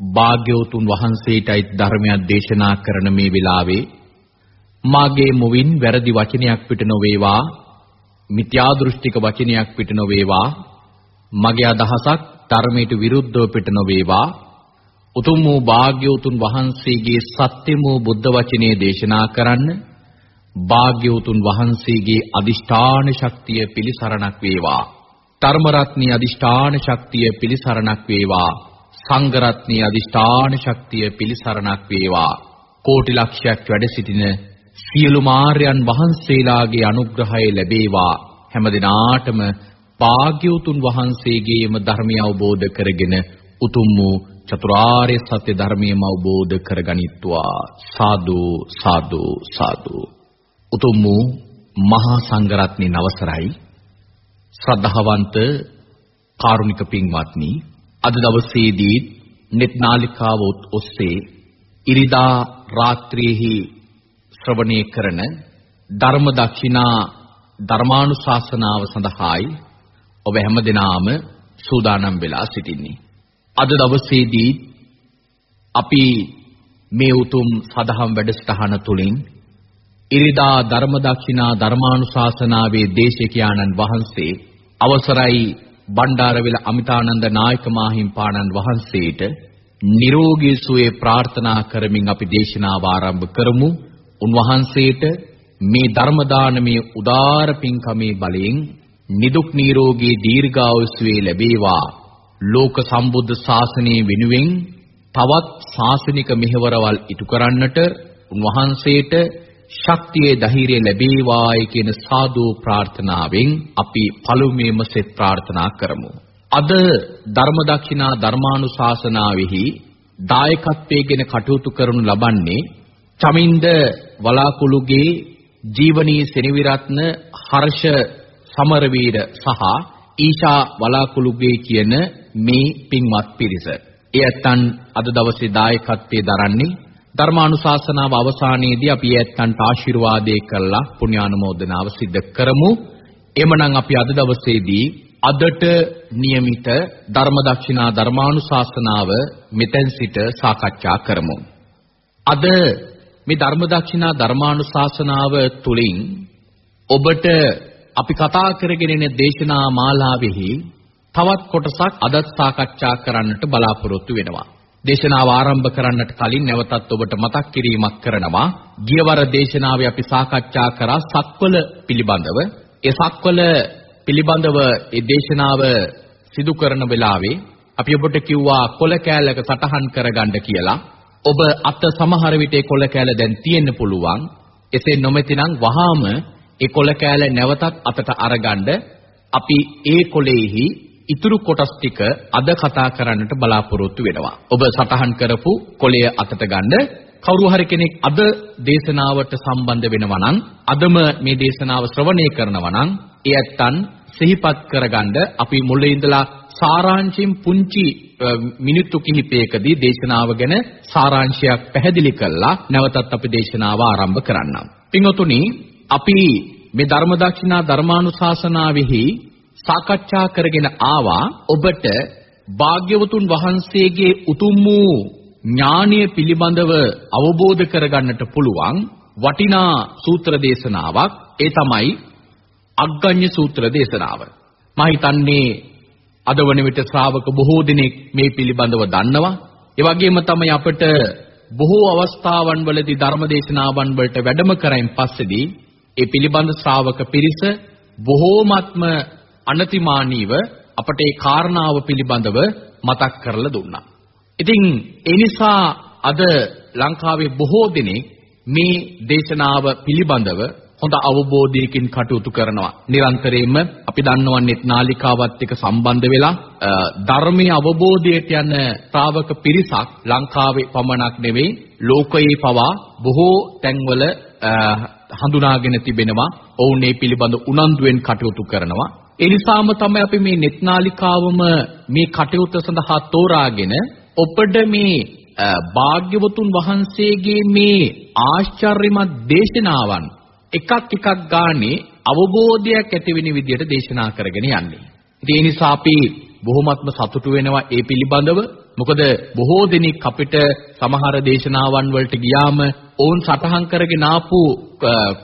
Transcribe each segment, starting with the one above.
භාග්‍යවතුන් වහන්සේටයි ධර්මයක් දේශනා කරන මේ වෙලාවේ මාගේ මුවින් වැරදි වචනයක් පිට නොවේවා මිත්‍යා දෘෂ්ටික වචනයක් පිට නොවේවා මගේ අදහසක් ධර්මයට විරුද්ධව පිට නොවේවා. උතුම් වූ භාග්‍යවතුන් වහන්සේගේ සත්‍ය වූ බුද්ධ වචනේ දේශනා කරන්න භාග්‍යවතුන් වහන්සේගේ අදිෂ්ඨාන ශක්තිය පිලිසරණක් වේවා. ධර්ම රත්නී අදිෂ්ඨාන ශක්තිය පිලිසරණක් වේවා. සංඝරත්නයේ අදිෂ්ඨාන ශක්තිය පිලිසරණක් වේවා. කෝටි ලක්ෂයක් වැඩ සිටින සියලු මාර්යයන් වහන්සේලාගේ අනුග්‍රහය ලැබේවා. හැම දිනාටම භාග්‍යවතුන් වහන්සේගේම ධර්මය අවබෝධ කරගෙන උතුම් වූ චතුරාර්ය සත්‍ය ධර්මයම අවබෝධ කරගනිත්වා. සාදු සාදු සාදු. උතුම් වූ මහා සංඝරත්නයේ නවසරයි. ශ්‍රද්ධාවන්ත කාරුණික පින්වත්නි අද දවසේදී net නාලිකාව ඔස්සේ ඉරිදා රාත්‍රියේහි ශ්‍රවණය කරන ධර්ම දක්ෂිනා ධර්මානුශාසනාව සඳහායි ඔබ හැමදෙනාම සූදානම් වෙලා සිටින්නේ. අද දවසේදී අපි මේ උතුම් සදහම් වැඩසටහන තුළින් ඉරිදා ධර්ම දක්ෂිනා ධර්මානුශාසනාවේ දේශකයාණන් වහන්සේ අවසරයි බණ්ඩාරවිල අමිතානන්ද නායක මාහිම්පාණන් වහන්සේට නිරෝගී සුවය ප්‍රාර්ථනා කරමින් අපි දේශනාව ආරම්භ කරමු. උන්වහන්සේට මේ ධර්ම දානමේ උදාර පින්කමේ බලයෙන් නිදුක් නිරෝගී දීර්ඝායුෂ ලැබේවා. ලෝක සම්බුද්ධ ශාසනය වෙනුවෙන් තවත් ශාසනික මෙහෙවරවල් ඉටු කරන්නට උන්වහන්සේට ශක්තියේ ධෛර්යය ලැබේවායි කියන සාදු ප්‍රාර්ථනාවෙන් අපි පළමුවෙන්ම සෙත් ප්‍රාර්ථනා කරමු. අද ධර්ම දක්ෂිනා ධර්මානුශාසනාවෙහි දායකත්වයෙන් කටයුතු කරනු ලබන්නේ චමින්ද වලාකුළුගේ ජීවනී සෙනවිරත්න හර්ෂ සමරවීර සහ ඊෂා වලාකුළුගේ කියන මේ පින්වත් පිරිස. ඒ ඇත්තන් අද දවසේ දායකත්වයේ දරන්නේ ධර්මානුශාසනාව අවසානයේදී අපි ඇත්තන්ට ආශිර්වාදේ කළා පුණ්‍යානුමෝදනාව සිද්ධ කරමු. එමනම් අපි අද දවසේදී අදට નિયમિત ධර්ම දක්ෂිනා ධර්මානුශාසනාව මෙතෙන් සිට සාකච්ඡා කරමු. අද මේ ධර්ම දක්ෂිනා ධර්මානුශාසනාව තුලින් ඔබට අපි කතා කරගෙන යන දේශනා මාලාවෙහි තවත් කොටසක් අදත් සාකච්ඡා කරන්නට බලාපොරොත්තු වෙනවා. දේශනාව ආරම්භ කරන්නට කලින් නැවතත් ඔබට මතක් කිරීමක් කරනවා. ගියවර දේශනාවේ අපි සාකච්ඡා කරා සක්වල පිළිබඳව. ඒ සක්වල පිළිබඳව ඒ දේශනාව සිදු කරන වෙලාවේ අපි ඔබට කිව්වා කොල කෑල්ලක සටහන් කරගන්න කියලා. ඔබ අත සමහර විට ඒ කොල කෑල්ල දැන් තියෙන්න පුළුවන්. එසේ නොමැතිනම් වහාම ඒ කොල කෑල්ල නැවතත් අතට අරගන්න. අපි ඒ කොලේහි ඉතුරු කොටස් ටික අද කතා කරන්නට බලාපොරොත්තු වෙනවා. ඔබ සටහන් කරපු කොළය අතට ගන්න කවුරු හරි කෙනෙක් අද දේශනාවට සම්බන්ධ වෙනවා නම් අදම මේ දේශනාව ශ්‍රවණය කරනවා නම් ඒ ඇත්තන් සිහිපත් කරගන්න අපි මුලින් ඉඳලා සාරාංශයෙන් පුංචි මිනිත්තු කිහිපයකදී දේශනාව ගැන සාරාංශයක් පැහැදිලි කළා නැවතත් අපි දේශනාව ආරම්භ කරන්නම්. පින්වතුනි අපි මේ ධර්ම දක්ෂිනා ධර්මානුශාසනාවෙහි සාකච්ඡා කරගෙන ආවා ඔබට භාග්‍යවතුන් වහන්සේගේ උතුම් වූ ඥානීය පිළිබඳව අවබෝධ කරගන්නට පුළුවන් වටිනා සූත්‍ර දේශනාවක් ඒ තමයි අග්ගඤ්ඤ සූත්‍ර දේශනාව. මම හිතන්නේ අද වන විට ශ්‍රාවක බොහෝ දෙනෙක් මේ පිළිබඳව දන්නවා. ඒ වගේම තමයි අපිට බොහෝ අවස්ථාවන් වලදී ධර්ම දේශනාවන් වලට වැඩම කරයින් පස්සේදී ඒ පිළිබඳ ශ්‍රාවක පිරිස බොහෝමත්ම අනතිමානීව අපට ඒ කාරණාව පිළිබඳව මතක් කරලා දුන්නා. ඉතින් ඒ නිසා අද ලංකාවේ බොහෝ දෙනෙක් මේ දේශනාව පිළිබඳව හොඳ අවබෝධයකින් කටයුතු කරනවා. නිරන්තරයෙන්ම අපි දන්නවන්නේත් නාලිකාවත් එක්ක සම්බන්ධ වෙලා ධර්මයේ අවබෝධයට යන ශ්‍රාවක පිරිසක් ලංකාවේ පමණක් නෙවෙයි ලෝකයේ පවා බොහෝ තැන්වල හඳුනාගෙන තිබෙනවා. ඔවුන් මේ පිළිබඳ උනන්දුවෙන් කටයුතු කරනවා. ඒ නිසාම තමයි අපි මේ net නාලිකාවම මේ කටයුත්ත සඳහා තෝරාගෙන ඔබට මේ භාග්‍යවතුන් වහන්සේගේ මේ ආශ්චර්යමත් දේශනාවන් එකක් එකක් ගානේ අවබෝධයක් ඇති වෙන විදිහට දේශනා කරගෙන යන්නේ. ඉතින් ඒ නිසා අපි බොහොමත්ම සතුටු වෙනවා ඒ පිළිබඳව. මොකද බොහෝ දෙනෙක් අපිට සමහර දේශනාවන් වලට ගියාම ඔවුන් සටහන් කරගෙන ආපු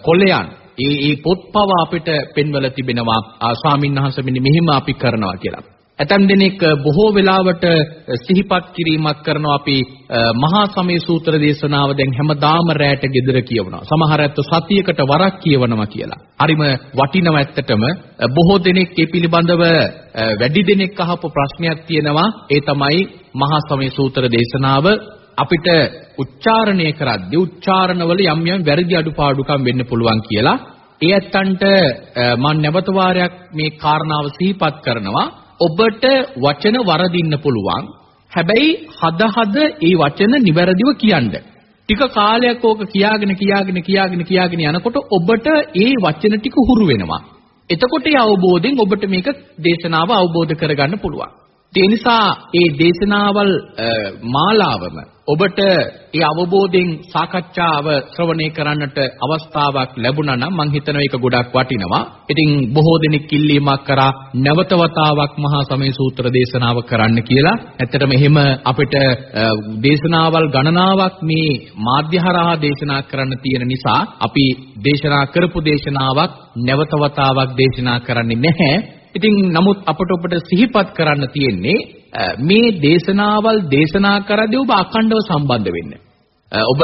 කොළයන් ඒ ඒ පොත්පව අපිට පෙන්වලා තිබෙනවා ස්වාමීන් වහන්සේ මෙන්න මෙහිම අපි කරනවා කියලා. ඇතැම් දෙනෙක් බොහෝ වෙලාවට සිහිපත් කිරීමක් කරනවා අපි මහා සමය සූත්‍ර දේශනාව දැන් හැමදාම රැට ගෙදර කියවනවා. සමහර අයත් සතියකට වරක් කියවනවා කියලා. හරිම වටිනව ඇත්තටම බොහෝ දෙනෙක් ඒ පිළිබඳව වැඩි දෙනෙක් අහපු ප්‍රශ්නයක් තියෙනවා. ඒ තමයි මහා සමය සූත්‍ර දේශනාව අපිට උච්චාරණය කරද්දී උච්චාරණවල යම් යම් වැරදි අඩුපාඩුකම් වෙන්න පුළුවන් කියලා ඒ ඇත්තන්ට මම නැවත වාරයක් මේ කාරණාව සිහිපත් කරනවා ඔබට වචන වරදින්න පුළුවන්. හැබැයි හද හද ඒ වචන නිවැරදිව කියන්න. ටික කාලයක් ඕක කියාගෙන කියාගෙන කියාගෙන කියාගෙන යනකොට ඔබට ඒ වචන ටික හුරු වෙනවා. එතකොට ඒ අවබෝධයෙන් ඔබට මේක දේශනාව අවබෝධ කරගන්න පුළුවන්. ඒ නිසා ඒ දේශනාවල් මාලාවම ඔබට ඒ අවබෝධයෙන් සාකච්ඡාව ශ්‍රවණය කරන්නට අවස්ථාවක් ලැබුණා නම් මම හිතනවා ඒක ගොඩක් වටිනවා. ඉතින් බොහෝ දෙනෙක් ඉල්ලීමක් කරා නැවත වතාවක් මහා සමය සූත්‍ර දේශනාව කරන්න කියලා. ඇත්තටම එහෙම අපිට දේශනාවල් ගණනාවක් මේ මාධ්‍ය හරහා දේශනා කරන්න තියෙන නිසා අපි දේශනා කරපු දේශනාවක් නැවත වතාවක් දේශනා කරන්නේ නැහැ. ඉතින් නමුත් අපට ඔබට සිහිපත් කරන්න තියෙන්නේ මේ දේශනාවල් දේශනා කරද්දී ඔබ අඛණ්ඩව සම්බන්ධ වෙන්න. ඔබ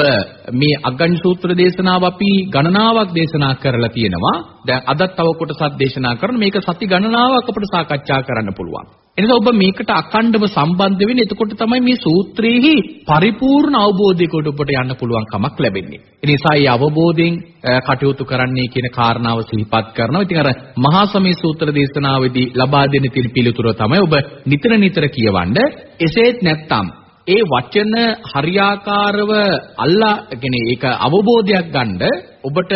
මේ අග්ගඤ්ඤ සූත්‍ර දේශනාව අපි ගණනාවක් දේශනා කරලා තියෙනවා. දැන් අදත් තව කොටසක් දේශනා කරන මේක සති ගණනාවක් අපිට සාකච්ඡා කරන්න පුළුවන්. එනිසා ඔබ මේකට අඛණ්ඩව සම්බන්ධ වෙන්නේ එතකොට තමයි මේ සූත්‍රයේහි පරිපූර්ණ අවබෝධයකට ඔබට යන්න පුළුවන් කමක් ලැබෙන්නේ. ඒ නිසා මේ අවබෝධයෙන් කටයුතු කරන්නේ කියන කාරණාව සිහිපත් කරනවා. ඉතින් අර මහා සමී සූත්‍ර දේශනාවේදී ලබා දෙන පිළිතුර තමයි ඔබ නිතර නිතර කියවන්න. එසේත් නැත්නම් ඒ වචන හරියාකාරව අල්ලා කියන ඒක අවබෝධයක් ගන්න ඔබට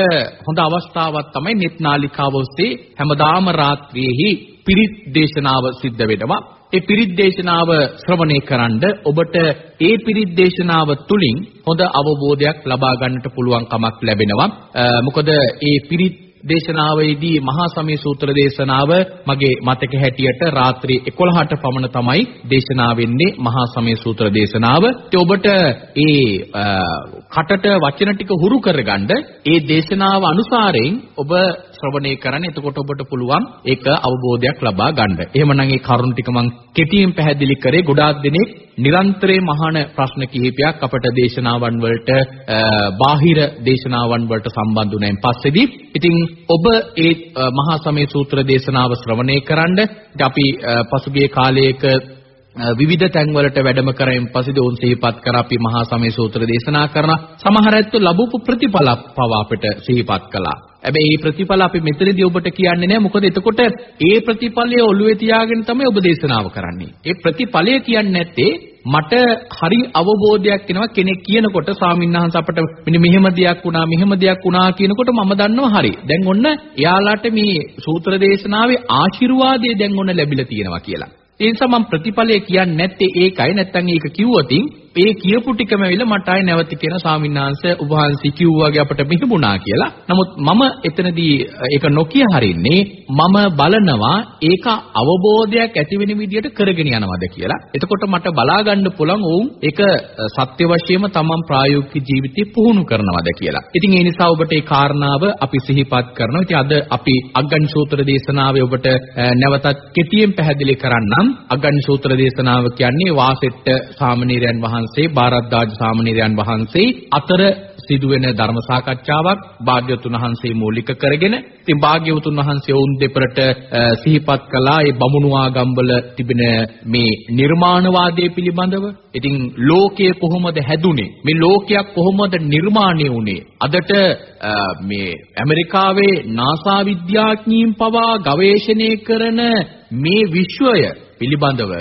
හොඳ අවස්ථාවක් තමයි net නාලිකාව ඔස්සේ හැමදාම රාත්‍රියේහි පිරිත් දේශනාව සිද්ධ වෙනවා. ඒ පිරිත් දේශනාව ශ්‍රවණය කරන්ඩ ඔබට ඒ පිරිත් දේශනාව තුලින් හොඳ අවබෝධයක් ලබා ගන්නට පුළුවන් කමක් ලැබෙනවා. මොකද ඒ පිරිත් දේශනාවේදී මහා සමය සූත්‍ර දේශනාව මගේ මතක හැටියට රාත්‍රී 11ට පමණ තමයි දේශනා වෙන්නේ මහා සමය සූත්‍ර දේශනාව. ඒ ඔබට ඒ කටට වචන ටික හුරු කරගන්න ඒ දේශනාව අනුසාරයෙන් ඔබ ශ්‍රවණය කරන්න. එතකොට ඔබට පුළුවන් ඒක අවබෝධයක් ලබා ගන්න. එහෙමනම් ඒ කරුණ ටික මම කෙටියෙන් පැහැදිලි කරේ ගොඩාක් දෙනෙක් නිරන්තරයෙන් අහන ප්‍රශ්න කිහිපයක් අපට දේශනාවන් වලට බාහිර දේශනාවන් වලට සම්බන්ධ වුණායින් පස්සේදී ඉතින් ඔබ ඒ මහා සමය සූත්‍ර දේශනාව ශ්‍රවණය කරන්න අපි පසුගිය කාලයක විවිධ තැන්වලට වැඩම කරමින් පස්සේ ඔවුන් සිහිපත් කර අපි මහා සමය සූත්‍ර දේශනා කරන සමහර ඇත්තෝ ලැබපු ප්‍රතිඵල පවා අපිට සිහිපත් කළා. හැබැයි මේ ප්‍රතිඵල අපි මෙතනදී ඔබට කියන්නේ නැහැ. මොකද එතකොට ඒ ප්‍රතිඵලය ඔළුවේ තියාගෙන තමයි ඔබ දේශනාව කරන්නේ. ඒ ප්‍රතිඵලය කියන්නේ නැත්තේ මට හරි අවබෝධයක් එනවා කෙනෙක් කියනකොට ස්වාමින්වහන්සේ අපට මෙන්න මෙහෙම දෙයක් වුණා මෙහෙම දෙයක් වුණා කියනකොට මම දන්නවා හරි. දැන් ඔන්න එයාලාට මේ සූත්‍ර දේශනාවේ ආශිර්වාදය දැන් ඔන්න ලැබිලා තියෙනවා කියලා. ඒ නිසා මම ප්‍රතිඵලය කියන්නේ නැත්තේ ඒකයි නැත්තම් ඒක කිව්වොතින් ඒ කියපු ටිකම ඇවිල්ලා මට ආයි නැවත කියන ස්වාමින්වහන්සේ ඔබ වහන්සේ කිව්වාගේ අපට මෙහෙමුණා කියලා. නමුත් මම එතනදී ඒක නොකිය හරින්නේ මම බලනවා ඒක අවබෝධයක් ඇති වෙන විදිහට කරගෙන යනවද කියලා. එතකොට මට බලා ගන්න පුළුවන් ඔවුන් ඒක සත්‍ය වශයෙන්ම තමන් ප්‍රායෝගික ජීවිතේ පුහුණු කරනවද කියලා. ඉතින් ඒ නිසා ඔබට ඒ කාරණාව අපි සිහිපත් කරනවා. ඉතින් අද අපි අග්ගඤ්ඤ සූත්‍ර දේශනාවේ ඔබට නැවතත් කෙටියෙන් පැහැදිලි කරන්නම්. අග්ගඤ්ඤ සූත්‍ර දේශනාව කියන්නේ වාසෙට්ට සාමණේරයන් වහන්සේ වහන්සේ බාරද්දාජ සාමණේරයන් වහන්සේ අතර සිදුවෙන ධර්ම සාකච්ඡාවක් භාග්‍යවතුන් වහන්සේ මූලික කරගෙන ඉතින් භාග්‍යවතුන් වහන්සේ වුන් දෙපරට සිහිපත් කළා. ඒ බමුණු ආගම්වල තිබෙන මේ නිර්මාණවාදයේ පිළිබඳව. ඉතින් ලෝකය කොහොමද හැදුනේ? මේ ලෝකයක් කොහොමද නිර්මාණය වුනේ? අදට මේ ඇමරිකාවේ නාසා විද්‍යාඥයින් පවා ගවේෂණය කරන මේ විශ්වය පිළිබඳව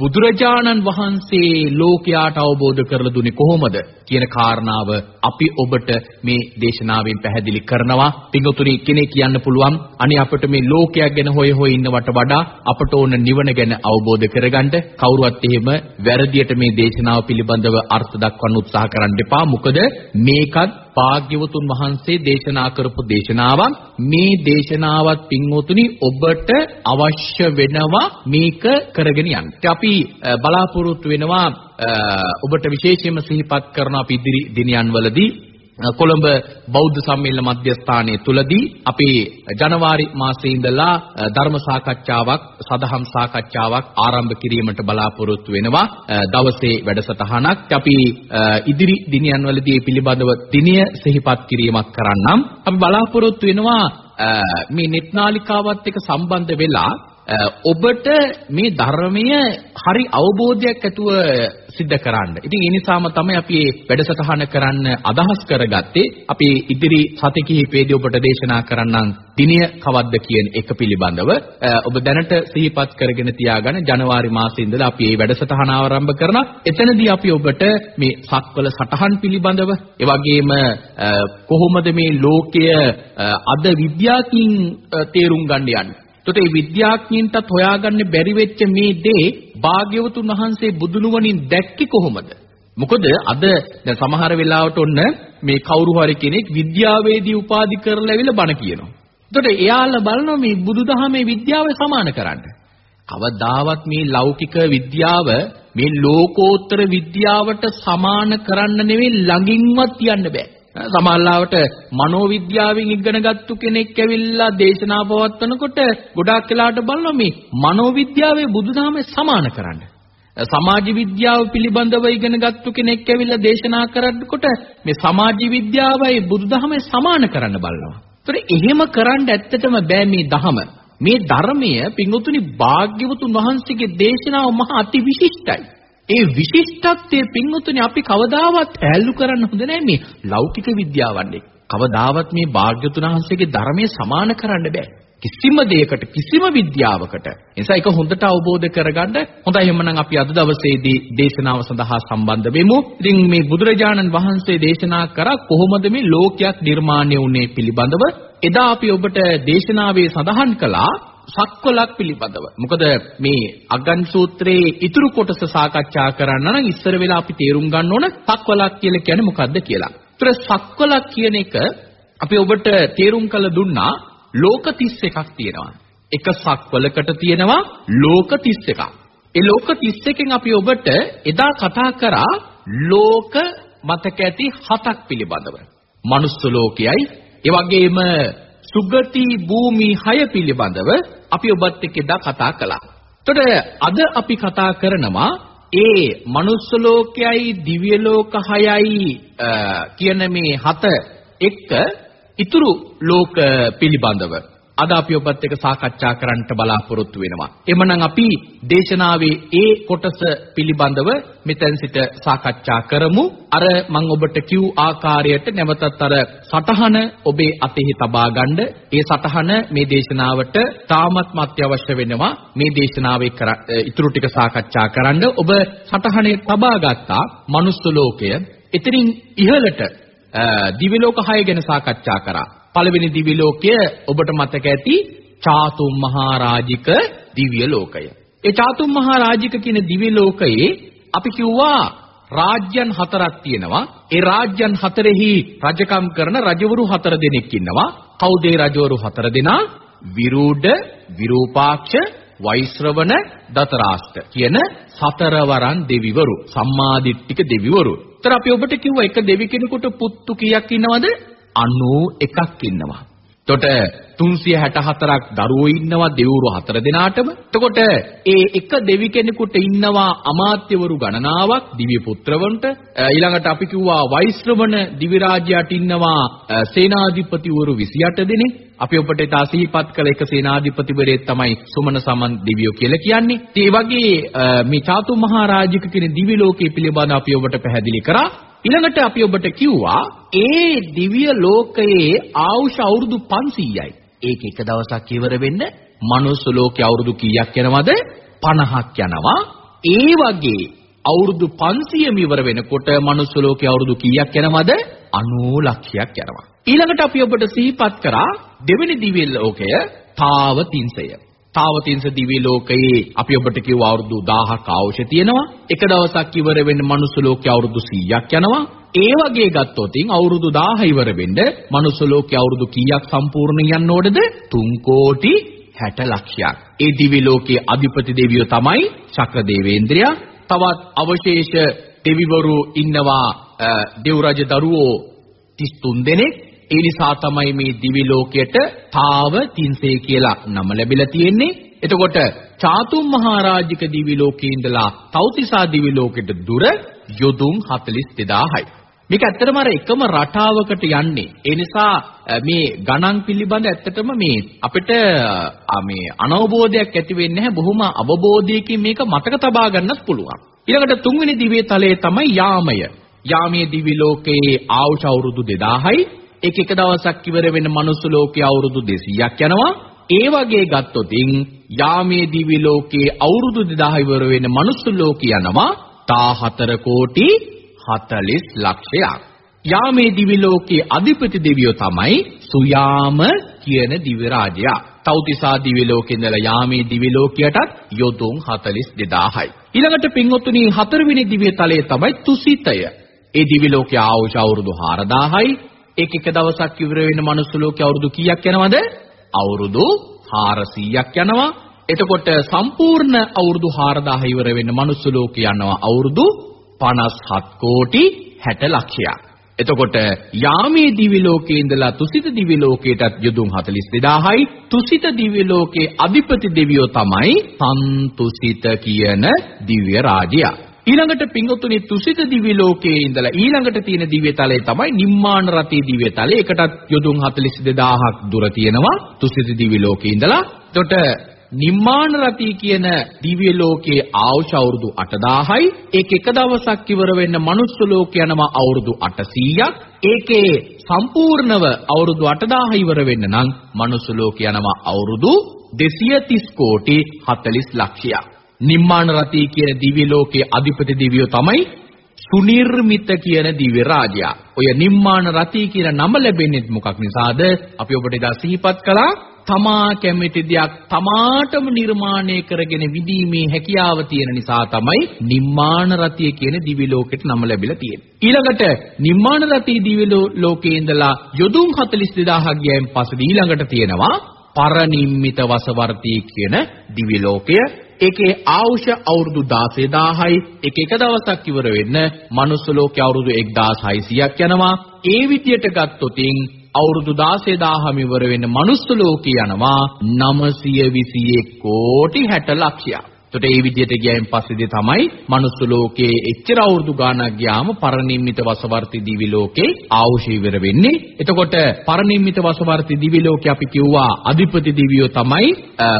බුදුරජාණන් වහන්සේ ලෝකයාට අවබෝධ කරලා දුන්නේ කොහොමද? කියන කාරණාව අපි ඔබට මේ දේශනාවෙන් පැහැදිලි කරනවා. පින්වතුනි කෙනෙක් කියන්න පුළුවන් අනේ අපිට මේ ලෝකයක් ගැන හොය හොය ඉන්නවට වඩා අපට ඕන නිවන ගැන අවබෝධ කරගන්න කවුරුවත් එහෙම වැරදියට මේ දේශනාව පිළිබඳව අර්ථ දක්වන්න උත්සාහ කරන්න එපා. මොකද මේකත් භාග්‍යවතුන් වහන්සේ දේශනා කරපු දේශනාවක් මේ දේශනාවත් පින්වතුනි ඔබට අවශ්‍ය වෙනවා මේක කරගෙන යන්න. අපි බලාපොරොත්තු වෙනවා ඔබට විශේෂයෙන්ම සිහිපත් කරන අපි ඉදිරි දිනයන් වලදී කොළඹ බෞද්ධ සම්මේලන මධ්‍යස්ථානයේ තුලදී අපි ජනවාරි මාසයේ ඉඳලා ධර්ම සාකච්ඡාවක් සදහම් සාකච්ඡාවක් ආරම්භ කිරීමට බලාපොරොත්තු වෙනවා. දවසේ වැඩසටහනක් අපි ඉදිරි දිනයන් වලදී පිළිබඳව දිනය සිහිපත් කිරීමක් කරන්නම්. අපි බලාපොරොත්තු වෙනවා මේ net නාලිකාවත් එක්ක සම්බන්ධ වෙලා ඔබට මේ ධර්මය හරි අවබෝධයක් ඇතුව සිද්ධ කරන්න. ඉතින් ඒ නිසාම තමයි අපි මේ වැඩසටහන කරන්න අදහස් කරගත්තේ. අපි ඉදිරි සති කිහිපෙදී ඔබට දේශනා කරන්නම් දිනය කවද්ද කියන එක පිළිබඳව. ඔබ දැනට සිහිපත් කරගෙන තියාගන්න ජනවාරි මාසයේ ඉඳලා අපි මේ වැඩසටහන ආරම්භ කරනවා. එතනදී අපි ඔබට මේ සක්වල සටහන් පිළිබඳව, ඒ වගේම කොහොමද මේ ලෝකය අද විද්‍යාකින් තේරුම් ගන්න යන්නේ එතකොට මේ විද්‍යාඥයින්ටත් හොයාගන්න බැරි වෙච්ච මේ දේ භාග්‍යවතුන් වහන්සේ බුදුනුවණින් දැක්කේ කොහොමද? මොකද අද දැන් සමහර වෙලාවට ඔන්න මේ කවුරු හරි කෙනෙක් විද්‍යාවේදී උපාධි කරලා ඇවිල්ලා බණ කියනවා. එතකොට එයාලා බලනවා මේ බුදුදහමේ විද්‍යාව සමාන කරන්න. කවදාවත් මේ ලෞකික විද්‍යාව මේ ලෝකෝත්තර විද්‍යාවට සමාන කරන්න නෙවෙයි ළඟින්වත් යන්න බෑ. සමහරවිට මනෝවිද්‍යාවෙන් ඉගෙනගත්තු කෙනෙක් ඇවිල්ලා දේශනා පවත්වනකොට ගොඩාක් වෙලාට බලනවා මේ මනෝවිද්‍යාවේ බුදුදහමේ සමාන කරන්න. සමාජ විද්‍යාව පිළිබඳව ඉගෙනගත්තු කෙනෙක් ඇවිල්ලා දේශනා කරනකොට මේ සමාජ විද්‍යාවයි බුදුදහමේ සමාන කරන්න බලනවා. ඒතර එහෙම කරන්න ඇත්තටම බෑ මේ දහම. මේ ධර්මය පිංගුතුනි භාග්‍යවතුන් වහන්සේගේ දේශනාව මහා අති විශිෂ්ටයි. ඒ විශිෂ්ටත්වයේ පින්වතුනි අපි කවදාවත් ඇල්ලු කරන්න හොඳ නැහැ මේ ලෞකික විද්‍යාවන්නේ. කවදාවත් මේ භාග්‍යතුන් වහන්සේගේ ධර්මයේ සමාන කරන්න බෑ. කිසිම දෙයකට කිසිම විද්‍යාවකට. නිසා ඒක හොඳට අවබෝධ කරගන්න හොඳයි එhmenan අපි අද දවසේදී දේශනාව සඳහා සම්බන්ධ වෙමු. ඉතින් මේ බුදුරජාණන් වහන්සේ දේශනා කරා කොහොමද මේ ලෝකයක් නිර්මාණය වුනේ පිළිබඳව එදා අපි ඔබට දේශනාවේ සඳහන් කළා සක්වලක් පිළිබඳව. මොකද මේ අග්ගන් සූත්‍රයේ ඉතුරු කොටස සාකච්ඡා කරන්න නම් ඉස්සර වෙලා අපි තේරුම් ගන්න ඕන සක්වලක් කියලා කියන්නේ මොකද්ද කියලා. ඒතර සක්වලක් කියන එක අපි ඔබට තේරුම් කළ දුන්නා ලෝක 31ක් තියෙනවා. එක සක්වලකට තියෙනවා ලෝක 31ක්. ඒ ලෝක 31කින් අපි ඔබට එදා කතා කරා ලෝක මතක ඇති හතක් පිළිබඳව. මනුස්ස ලෝකයයි, ඒ වගේම සුගති භූමි 6 පිළිබඳව අපි ඔබත් එක්ක එදා කතා කළා. එතකොට අද අපි කතා කරනවා ඒ මනුස්ස ලෝකයයි දිව්‍ය ලෝක 6යි කියන මේ හත එක්ක ඉතුරු ලෝක පිළිබඳව අද අපි ඔබත් එක්ක සාකච්ඡා කරන්නට බලාපොරොත්තු වෙනවා. එමනම් අපි දේශනාවේ ඒ කොටස පිළිබඳව මෙතෙන් සිට සාකච්ඡා කරමු. අර මම ඔබට කිව් ආකාරයට නැවතත් අර සටහන ඔබේ අතෙහි තබා ගන්න. ඒ සටහන මේ දේශනාවට තාමත් අත්‍යවශ්‍ය වෙනවා. මේ දේශනාවේ ඉතුරු ටික සාකච්ඡා කරන්න ඔබ සටහනේ තබා ගත්තා මනුස්ස ලෝකය. එතනින් ඉහළට දිව්‍ය ලෝක 6 ගැන සාකච්ඡා කරා. පළවෙනි දිව්‍ය ලෝකය ඔබට මතක ඇති චාතුම් මහා රාජික දිව්‍ය ලෝකය. ඒ චාතුම් මහා රාජික කියන දිව්‍ය ලෝකයේ අපි කිව්වා රාජ්‍යයන් හතරක් තියෙනවා. ඒ රාජ්‍යයන් හතරෙහි රජකම් කරන රජවරු හතර දෙනෙක් ඉන්නවා. කවුද ඒ රජවරු හතර දෙනා? විරූඩ, විරූපාක්ෂ, වෛශ්‍රවණ, දතරාෂ්ට කියන සතරවරන් දෙවිවරු, සම්මාදිට්ඨික දෙවිවරු. ඒතර අපි ඔබට කිව්වා එක දෙවි කෙනෙකුට පුත්තු කීයක් ඉන්නවද? 91ක් ඉන්නවා. එතකොට 364ක් දරුවෝ ඉන්නවා දෙවුරු හතර දෙනාටම. එතකොට ඒ එක දෙවි කෙනෙකුට ඉන්නවා අමාත්‍යවරු ගණනාවක් දිව්‍ය පුත්‍රවන්ට. ඊළඟට අපි කිව්වා වෛශ්‍රවණ දිවි රාජ්‍යයට ඉන්නවා සේනාධිපතිවරු 28 දෙනෙක්. අපි ඔබට ඉතා සිහිපත් කළ එක සේනාධිපතිවරයෙක් තමයි සුමන සමන් දිව්‍යෝ කියලා කියන්නේ. ඒ වගේ මේ චාතු මහරජික කියන දිවි ලෝකයේ පිළිබඳ අපි ඔබට පැහැදිලි කරා. ඊළඟට අපි ඔබට කිව්වා ඒ දිව්‍ය ලෝකයේ ආයුෂ අවුරුදු 500යි. ඒක එක දවසක් ඉවර වෙන්න මනුස්ස ලෝකේ අවුරුදු කීයක් යනවද? 50ක් යනවා. ඒ වගේ අවුරුදු 500ම ඉවර වෙනකොට මනුස්ස ලෝකේ අවුරුදු කීයක් යනවද? 90 ලක්ෂයක් යනවා. ඊළඟට අපි ඔබට සිහිපත් කරා දෙවෙනි දිව්‍ය ලෝකය තාවතින්සය. තාවතින්ස දිව්‍ය ලෝකයේ අපි ඔබට කිව්ව අවුරුදු 1000ක අවශ්‍ය තියෙනවා එක දවසක් ඉවර වෙන්න මනුස්ස ලෝකේ අවුරුදු 100ක් යනවා ඒ වගේ ගත්තොත් අවුරුදු 1000 ඉවර වෙන්න මනුස්ස ලෝකේ අවුරුදු කීයක් සම්පූර්ණ යන්න ඕනද 3 කෝටි 60 ලක්ෂයක්. ඒ දිවි ලෝකයේ අධිපති දෙවියෝ තමයි ශක්‍ර දේවේන්ද්‍රයා. තවත් අවශේෂ දෙවිවරු ඉන්නවා දෙව් රජ දරුවෝ 33 දෙනෙක්. ඒ නිසා තමයි මේ දිවි ලෝකයට තාව තින්සේ කියලා නම ලැබිලා තියෙන්නේ. එතකොට චාතුම් මහරජික දිවි ලෝකේ ඉඳලා තෞතිසා දිවි ලෝකෙට දුර යොදුන් 42000යි. මේක ඇත්තටම අර එකම රටාවකට යන්නේ. ඒ නිසා මේ ගණන් පිළිබඳ ඇත්තටම මේ අපිට මේ අනවබෝධයක් ඇති වෙන්නේ නැහැ. බොහොම අවබෝධයකින් මේක මතක තබා ගන්නත් පුළුවන්. ඊළඟට තුන්වෙනි දිව්‍ය තලයේ තමයි යාමය. යාමයේ දිවි ලෝකයේ ආයුෂ අවුරුදු 2000යි. ඒක එක දවසක් ඉවර වෙන මනුස්ස ලෝකයේ අවුරුදු 200ක් යනවා. ඒ වගේ ගත්තොතින් යාමයේ දිවි ලෝකයේ අවුරුදු 2000 ඉවර වෙන මනුස්ස ලෝකේ යනවා 14 කෝටි 40 ලක්ෂයක්. යාමේ දිවි ලෝකයේ අධිපති දෙවියෝ තමයි සුයාම කියන දිව්‍ය රාජයා. තෞතිසා දිවි ලෝකේ ඉඳලා යාමේ දිවි ලෝකයටත් යොදුන් 42000යි. ඊළඟට පින්වත්නි හතරවෙනි දිව්‍ය තලයේ තමයි තුසිතය. ඒ දිවි ලෝකයේ ආයුෂ අවුරුදු 4000යි. ඒක එක දවසක් ඉවර වෙන මනුස්ස ලෝකයේ අවුරුදු කීයක් යනවද? අවුරුදු 400ක් යනවා. එතකොට සම්පූර්ණ අවුරුදු 4000 ඉවර වෙන්න මනුස්ස ලෝකේ යනවා අවුරුදු 57 කෝටි 60 ලක්ෂයක්. එතකොට යාමේ දිව්‍ය ලෝකේ ඉඳලා තුසිත දිව්‍ය ලෝකයටත් යොදුන් 42000යි තුසිත දිව්‍ය ලෝකේ අධිපති දෙවියෝ තමයි සන්තුසිත කියන දිව්‍ය රාජයා. ඊළඟට පිංගුතුනි තුසිත දිව්‍ය ලෝකයේ ඉඳලා ඊළඟට තියෙන දිව්‍ය තලය තමයි නිම්මාන රතී දිව්‍ය තලය. ඒකටත් යොදුන් 42000ක් දුර තියෙනවා තුසිත දිව්‍ය ලෝකයේ ඉඳලා. එතකොට නිම්මාන රති කියන දිව්‍ය ලෝකයේ ආයුෂ අවුරුදු 8000යි ඒක එක දවසක් ඉවර වෙන්න මනුස්ස ලෝක යනවා අවුරුදු 800ක් ඒකේ සම්පූර්ණව අවුරුදු 8000 ඉවර වෙන්න නම් මනුස්ස ලෝක යනවා අවුරුදු 230 කෝටි 40 ලක්ෂයක් නිම්මාන රති කියන දිව්‍ය ලෝකයේ අධිපති දිව්‍යෝ තමයි සුනිර්මිත කියන දිව්‍ය රාජයා. ඔය නිම්මාන රති කියන නම ලැබෙන්නේ මොකක් නිසාද? අපි ඔබට එදා සිහිපත් කළා තමා කැමති දෙයක් තමාටම නිර්මාණය කරගෙන විදීමේ හැකියාව තියෙන නිසා තමයි නිම්මාන රතිය කියන දිවි ලෝකෙට නම ලැබිලා තියෙන්නේ. ඊළඟට නිම්මාන රතිය දිවි ලෝකේ ඉඳලා යොදුන් 42000ක් ගියන් පස්සේ ඊළඟට තියෙනවා පරනිම්මිත වසවර්තී කියන දිවි ලෝකය ඒකේ ආයුෂ අවුරුදු 16000යි එක එක දවසක් ඉවර වෙන්න මනුස්ස ලෝකේ අවුරුදු 1600ක් යනවා ඒ විදියට ගත්තොතින් අවුරුදු 16000 ඉවර වෙන්න මනුස්ස ලෝකේ යනවා 921 කෝටි 60 ලක්ෂයක්. එතකොට මේ විදිහට ගියයින් පස්සේදී තමයි මනුස්ස ලෝකයේ එච්චර අවුරුදු ගාණක් ගියාම පරිනිම්මිත වසවර්ති දිවි ලෝකේ ආවුෂ ඉවර වෙන්නේ. එතකොට පරිනිම්මිත වසවර්ති දිවි ලෝකේ අපි කිව්වා අධිපති දිවියෝ තමයි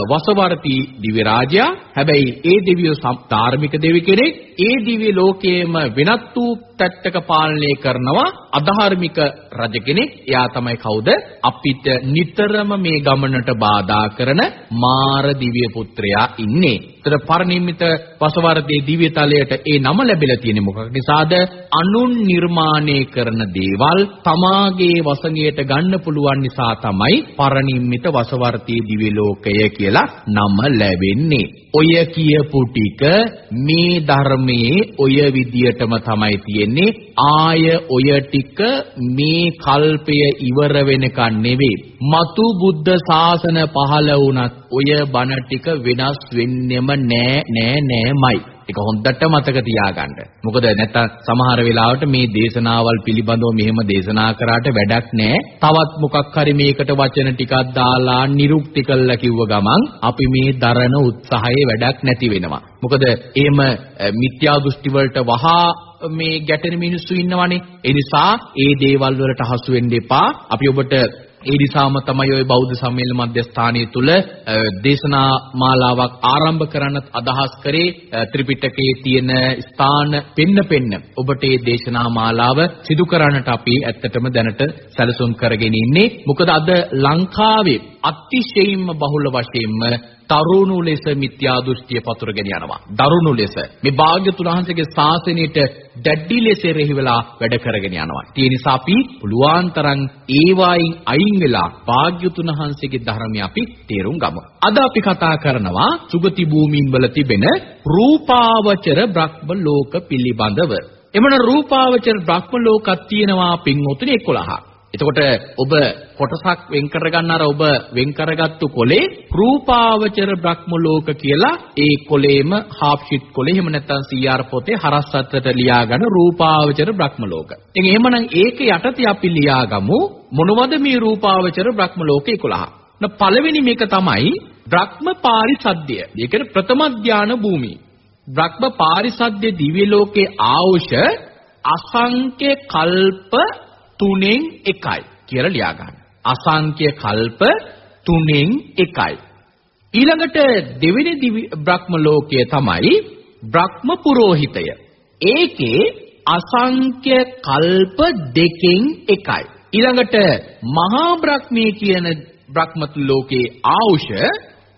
වසවර්ති දිවි රාජයා. හැබැයි ඒ දිවියෝ ධාර්මික දෙවි කෙනෙක්. ඒ දිව්‍ය ලෝකයේම වෙනත් වූ පැත්තක පාලනය කරනවා අධාර්මික රජ කෙනෙක්. එයා තමයි කවුද? අපිට නිතරම මේ ගමනට බාධා කරන මාර දිව්‍ය පුත්‍රයා ඉන්නේ. ඒතර පරිනිම්මිත වසවර්ධයේ දිව්‍ය තලයට ඒ නම ලැබිලා තියෙන්නේ මොකක් නිසාද? අනුන් නිර්මාණය කරන දේවල් තමාගේ වසඟයට ගන්න පුළුවන් නිසා තමයි පරිනිම්මිත වසවර්ධයේ දිව්‍ය ලෝකය කියලා නම ලැබෙන්නේ. ඔය කියපු ටික මේ ධර්මයේ ඔය විදියටම තමයි තියෙන්නේ ආය ඔය ටික මේ කල්පය ඉවර වෙනකන් නෙවෙයි మతు බුද්ධ ශාසන පහළ වුණත් ඔය බණ ටික වෙනස් වෙන්නෙම නෑ නෑ නෑමයි ඒක හොඳට මතක තියාගන්න. මොකද නැත්තම් සමහර වෙලාවට මේ දේශනාවල් පිළිබඳව මෙහෙම දේශනා කරාට වැඩක් නැහැ. තවත් මොකක් හරි මේකට වචන ටිකක් දාලා නිරුක්ති කළා කිව්ව ගමන් අපි මේ දරන උත්සාහයේ වැඩක් නැති වෙනවා. මොකද එහෙම මිත්‍යා දෘෂ්ටි වලට වහා මේ ගැටෙන මිනිස්සු ඉන්නවනේ. ඒ නිසා ඒ දේවල් වලට හසු වෙන්න එපා. අපි ඔබට ඒ නිසාම තමයි ওই බෞද්ධ සම්මේලන මධ්‍යස්ථානයේ තුල දේශනා මාලාවක් ආරම්භ කරන්න අදහස් කරේ ත්‍රිපිටකයේ තියෙන ස්ථාන පෙන්න පෙන්න. ඔබට මේ දේශනා මාලාව සිදු කරන්නට අපි ඇත්තටම දැනට සැලසුම් කරගෙන ඉන්නේ. මොකද අද ලංකාවේ අතිශයින්ම බහුල වශයෙන්ම තරුණු ලෙස මිත්‍යා දෘෂ්ටිය පතුරගෙන යනවා. දරුණු ලෙස මේ භාග්‍යතුන් වහන්සේගේ ශාසනයට දැඩි ලෙස එරෙහි වෙලා වැඩ කරගෙන යනවා. ඒ නිසා අපි පුළුවන් තරම් ඒවායින් අයින් වෙලා භාග්‍යතුන් වහන්සේගේ ධර්මය අපි තේරුම් ගමු. අද අපි කතා කරනවා සුගති භූමීන් වල තිබෙන රූපාවචර බ්‍රහ්ම ලෝක පිළිබඳව. එමන රූපාවචර බ්‍රහ්ම ලෝකක් තියෙනවා පින්වතුනි 11. එතකොට ඔබ කොටසක් වෙන් කරගන්න අර ඔබ වෙන් කරගත්තු කොලේ රූපාවචර බ්‍රහ්ම ලෝක කියලා ඒ කොලේම හාෆ් ෂීට් කොලේ එහෙම නැත්නම් CR පොතේ හරස් අතට ලියාගන්න රූපාවචර බ්‍රහ්ම ලෝක. ඉතින් එහෙමනම් ඒක යටතේ අපි ලියාගමු මොනවද මේ රූපාවචර බ්‍රහ්ම ලෝක 11. න පළවෙනි මේක තමයි බ්‍රහ්ම පාරිසද්දය. ඒ කියන්නේ ප්‍රථම ධාන භූමිය. බ්‍රහ්ම පාරිසද්ද දිව්‍ය ලෝකේ ආවුෂ අසංඛ්‍ය කල්ප තුනෙන් එකයි කියලා ලියා ගන්න. අසංඛ්‍ය කල්ප තුනෙන් එකයි. ඊළඟට දෙවෙනි බ්‍රහ්ම ලෝකය තමයි බ්‍රහ්ම පුරෝහිතය. ඒකේ අසංඛ්‍ය කල්ප දෙකෙන් එකයි. ඊළඟට මහා බ්‍රහ්මී කියන බ්‍රහ්ම ලෝකේ ආවුෂ